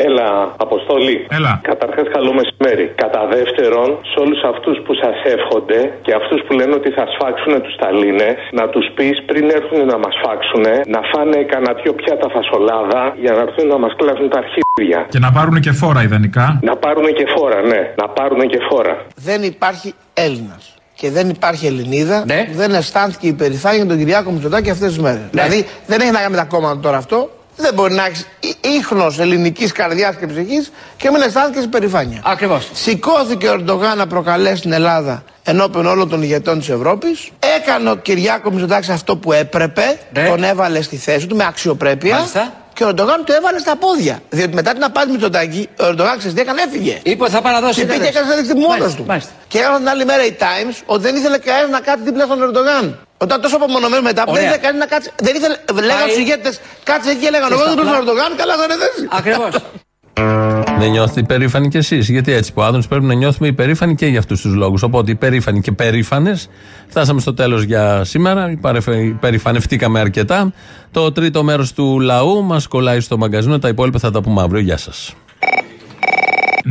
S34: Έλα, Αποστολή.
S24: Έλα.
S34: Καταρχάς, καλό μεσημέρι. Κατά δεύτερον, σε όλους αυτούς που σας εύχονται και αυτούς που λένε ότι θα σφάξουν τους ταλίνες, να τους πεις πριν έρθουν να μας φάξουν, να φάνε κανένα δυο πιάτα φασολάδα για να έρθουν να μας κλάσουν τα αρχίδια.
S24: Και να πάρουν και φόρα ιδανικά.
S34: Να πάρουν και φόρα, ναι. Να πάρουν και φόρα.
S1: Δεν υπάρχει Έλληνας. Και δεν υπάρχει Ελληνίδα που δεν αισθάνθηκε υπερηφάνεια για τον Κυριάκο Μητσοτάκη αυτές τις μέρες. Δηλαδή δεν έχει να κάνει με τα κόμματα τώρα αυτό. Δεν μπορεί να έχεις ίχνος ελληνικής καρδιάς και ψυχής και μην αισθάνθηκες υπερηφάνεια. Ακριβώς. Σηκώθηκε ο Ερντογάν να προκαλέσει την Ελλάδα ενώπιον όλων των ηγετών της Ευρώπης. Έκανε ο Κυριάκο Μητσοτάκης αυτό που έπρεπε. Τον έβαλε στη θέση του με αξιοπρέπεια. Και ο Ερντογάν το έβαλε στα πόδια. Διότι μετά την απάντηση με τον Τάκη, ο Ερντογάν ξέρεις τι έκανε, έφυγε.
S29: Είπε ότι θα παραδώσει
S1: Και πήγε
S29: έδρες.
S1: και έκανε συνέντευξη μόνος
S29: Μάλιστα,
S1: του.
S29: μάλιστα.
S1: Και έγραψαν την άλλη μέρα οι Times ότι δεν ήθελε κανένα να κάτσει δίπλα στον Ερντογάν. Όταν τόσο απομονωμένος μετά, δεν
S29: Ωραία.
S1: ήθελε κανένα να κάτσει. Δεν ήθελε, λέγανε
S29: Πάει-
S1: του ηγέτες, κάτσε εκεί και λέγανε Εγώ
S29: Και
S1: δεν
S29: στα
S1: στον
S29: πλά-
S1: Ερντογάν, καλά θα είναι θέση.
S29: Ακριβώς. [laughs]
S2: Δεν νιώθετε υπερήφανοι κι εσείς. Γιατί έτσι που Άδωνη πρέπει να νιώθουμε υπερήφανοι και για αυτούς τους λόγους. Οπότε υπερήφανοι και περήφανες. Φτάσαμε στο τέλος για σήμερα. Υπαρεφε- Υπερηφανευτήκαμε αρκετά. Το τρίτο μέρος του λαού μας κολλάει στο μαγκαζίνο. Τα υπόλοιπα θα τα πούμε αύριο. Γεια σας.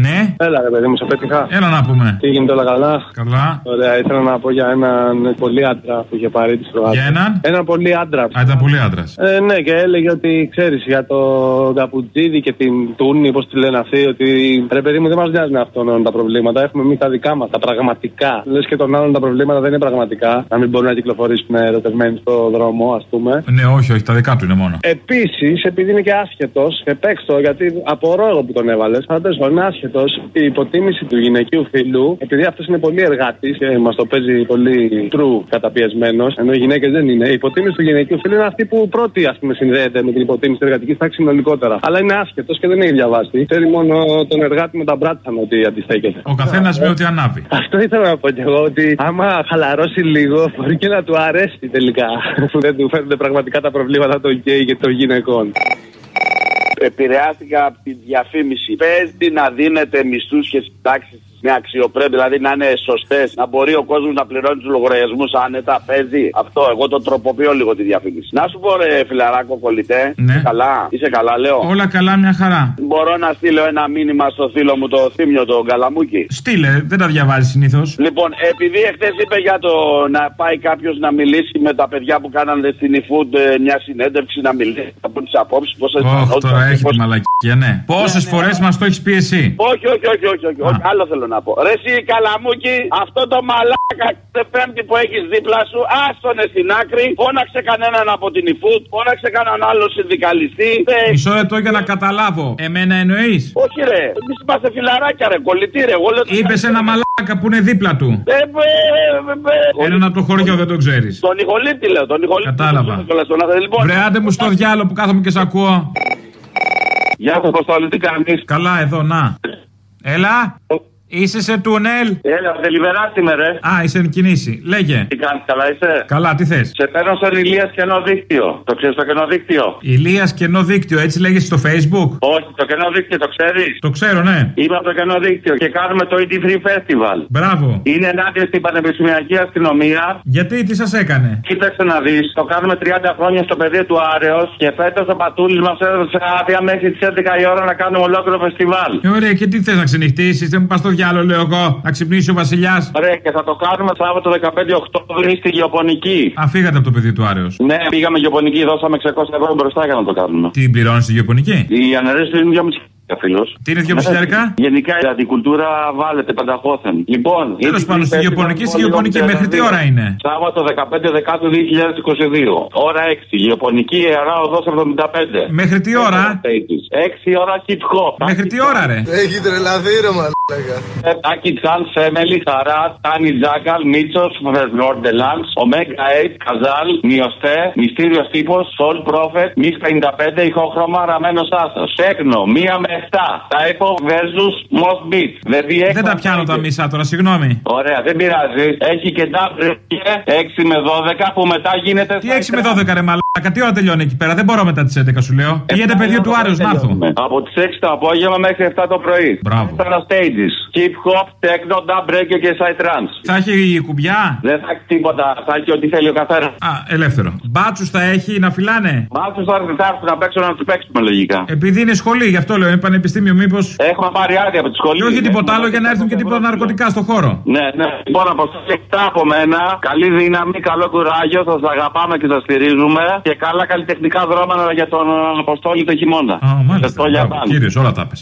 S24: Ναι.
S35: Έλα, ρε παιδί μου, σε πέτυχα.
S24: Έλα να πούμε.
S35: Τι γίνεται όλα καλά;
S24: Καλά.
S35: Ωραία, ήθελα να πω για έναν πολύ άντρα που είχε πάρει τη Κροάτια.
S24: Για έναν;
S35: Έναν πολύ άντρα.
S24: Α, ήταν πολύ άντρας.
S35: Ε, ναι, και έλεγε ότι ξέρεις για το Καπουτζίδη και την Τούνη, πώς τη λένε αυτοί, ότι ρε παιδί μου δεν μας νοιάζουν αυτόν τα προβλήματα. Έχουμε εμείς τα δικά μας, τα πραγματικά. Λες και των άλλων τα προβλήματα δεν είναι πραγματικά. Να μην μπορούν να κυκλοφορήσουν ερωτευμένοι στο δρόμο, ας πούμε.
S24: Ναι, όχι, όχι, τα δικά του είναι μόνο.
S35: Επίσης, επειδή είναι και άσχετος, και παίξω γιατί απορώ εγώ που τον έβαλες, αλλά τέλο πάντων είναι άσχετο, η υποτίμηση του γυναικείου φίλου, επειδή αυτός είναι πολύ εργάτης και μας το παίζει πολύ true καταπιεσμένος, ενώ οι γυναίκες δεν είναι, η υποτίμηση του γυναικείου φίλου είναι αυτή που πρώτη ας πούμε, συνδέεται με την υποτίμηση της εργατικής τάξη συνολικότερα. Αλλά είναι άσχετο και δεν έχει διαβάσει. Ξέρει μόνο τον εργάτη με τα μπράτσα ότι αντιστέκεται.
S24: Ο καθένας με ό,τι ανάβει.
S35: Αυτό ήθελα να πω κι εγώ ότι άμα χαλαρώσει λίγο μπορεί και να του αρέσει τελικά που [laughs] δεν του φαίνονται πραγματικά τα προβλήματα των γκέι και των γυναικών.
S36: Επηρεάστηκα από τη διαφήμιση. Παίζει να δίνετε μισθούς και συντάξεις με αξιοπρέπεια, δηλαδή να είναι σωστές, να μπορεί ο κόσμος να πληρώνει τους λογαριασμούς άνετα. Παίζει αυτό. Εγώ το τροποποιώ λίγο τη διαφήμιση. Να σου πω, ρε φιλαράκο κολλητέ.
S24: Ναι.
S36: Είσαι καλά, είσαι καλά, λέω;
S24: Όλα καλά, μια χαρά.
S36: Μπορώ να στείλω ένα μήνυμα στο φίλο μου το θύμιο, τον Καλαμούκι.
S24: Στείλε, δεν τα διαβάζεις συνήθως.
S36: Λοιπόν, επειδή εχθές είπε για το να πάει κάποιος να μιλήσει με τα παιδιά που κάνανε στην eFood ε, μια συνέντευξη, να μιλήσει από τις απόψεις, πώς
S24: Όχι, τώρα έχει τη μαλακία, ναι. Πόσες φορές μας το έχεις πει εσύ;
S36: Όχι, όχι, όχι, όχι, όχι, όχι. άλλο θέλω να πω. Ρε εσύ Καλαμούκι, αυτό το μαλάκα τε πέμπτη που έχεις δίπλα σου, άστονε στην άκρη, φώναξε κανέναν από την eFood, φώναξε κανέναν άλλο συνδικαλιστή. Ε,
S24: Μισό λεπτό για να καταλάβω. Εμένα εννοείς;
S36: όχι ρε, εμείς είμαστε φιλαράκια ρε, κολλητή ρε. Εγώ λέω το-
S24: Είπες ένα μαλάκα που είναι δίπλα του.
S36: Ε, ε, ε, ε,
S24: Έναν από το χωριό δεν το ξέρεις.
S36: Τον Ιχολίτη λέω, τον Ιχολίτη.
S24: Κατάλαβα.
S36: Λοιπόν,
S24: Βρε άντε μου στο διάλογο που κάθομαι και σ' ακούω.
S36: Γεια σας, Αποστόλη, τι κάνεις;
S24: Καλά, εδώ, να. Έλα. Είσαι σε τούνελ;
S36: Έλα, δελιβεράστη με ρε.
S24: Α, είσαι εν κινήσει. Λέγε.
S36: Τι κάνεις, καλά είσαι;
S24: Καλά, τι θες;
S36: Σε παίρνω στον Ηλίας κενό δίκτυο. Το ξέρεις το κενό δίκτυο;
S24: Ηλίας κενό δίκτυο, έτσι λέγεσαι στο facebook;
S36: Όχι, το κενό δίκτυο το ξέρεις;
S24: Το ξέρω, ναι.
S36: Είμαι από το κενό δίκτυο και κάνουμε το ET Free Festival.
S24: Μπράβο.
S36: Είναι ενάντια στην Πανεπιστημιακή Αστυνομία.
S24: Γιατί, τι σας έκανε;
S36: Κοίταξε να δεις, το κάνουμε 30 χρόνια στο πεδίο του Άρεος και φέτος ο Πατούλη μας έδωσε άδεια μέχρι τις 11 η ώρα να κάνουμε ολόκληρο φεστιβάλ.
S24: Ε, ωραία, και τι θες να ξενυχτήσεις, δεν μου πας στο διάλογο, λέω εγώ, να ξυπνήσει ο Βασιλιάς.
S36: Ωραία, και θα το κάνουμε Σάββατο 15 Οκτώβρη στη Γεωπονική.
S24: Α, φύγατε από το παιδί του Άρεος.
S36: Ναι, πήγαμε Γεωπονική, δώσαμε 600 ευρώ μπροστά για να το κάνουμε.
S24: Τι πληρώνεις στη γεωπονική;
S36: Η αναιρέση είναι 2,5 φίλο.
S24: Τι είναι 2,5 χιλιάρικα;
S36: Γενικά η αντικουλτούρα βάλετε πενταχώθεν. Λοιπόν,
S24: Τέλος πάντων, στη γεωπονική, στη γεωπονική, μέχρι τι ώρα είναι;
S36: Σάββατο 15 Δεκάτου 2022. Ώρα 6. Γεωπονική Ιερά Οδός 75.
S24: Μέχρι τι ώρα;
S36: 6 ώρα hip hop.
S24: Μέχρι τι ώρα, ρε;
S25: Έχει τρελαθεί ρε μαλάκα.
S36: Τάκι Τσάν, Φέμελι, Χαρά, Τάνι Τζάκαλ, Μίτσος, Λόρντε Λάντ, Ωμέγα 8, Καζάλ, Μιωστέ, Μυστήριος Τύπος, Σολ Πρόφετ, Μι 55, Ηχόχρωμα, Ραμένος Άσο. Τέκνο, 1 με 7. Τάιπο versus Most Beat.
S24: Δεν τα πιάνω τα μισά τώρα, συγγνώμη.
S36: Ωραία, δεν πειράζει. Έχει και double 6 με 12 που μετά γίνεται.
S24: Τι 6 με 12 ρε μαλάκα, τι ώρα τελειώνει εκεί πέρα, δεν μπορώ μετά τις 11 σου λέω. Πήγαινε πεδίο του Άρεο να έρθω.
S36: Από τις 6 το απόγευμα μέχρι 7 το πρωί.
S24: Μπράβο.
S36: Τέσσερα stages. Hip hop, techno, dub break και side trance.
S24: Θα έχει κουμπιά;
S36: Δεν θα έχει τίποτα. Θα έχει ό,τι θέλει ο καθένας.
S24: Α, ελεύθερο. Μπάτσους θα έχει να φυλάνε;
S36: Μπάτσους θα έρθουν θα έρθουν να παίξουν να τους παίξουμε λογικά.
S24: Επειδή είναι σχολή, γι' αυτό λέω, είναι πανεπιστήμιο, μήπω.
S36: Έχουμε πάρει άδεια από τη σχολή.
S24: Και όχι τίποτα άλλο για να έρθουν και τίποτα ναρκωτικά στο χώρο.
S36: Ναι, ναι. Λοιπόν, αποστολή από μένα. Καλή δύναμη, καλό κουράγιο. Σας αγαπάμε και σας στηρίζουμε. Και καλά καλλιτεχνικά δρόμενα για τον Αποστόλη το χειμώνα.
S24: Α, μάλιστα.
S36: Ευχαριστώ για
S24: Μπράβο,
S36: πάντα.
S24: Κύριος, όλα τα πες.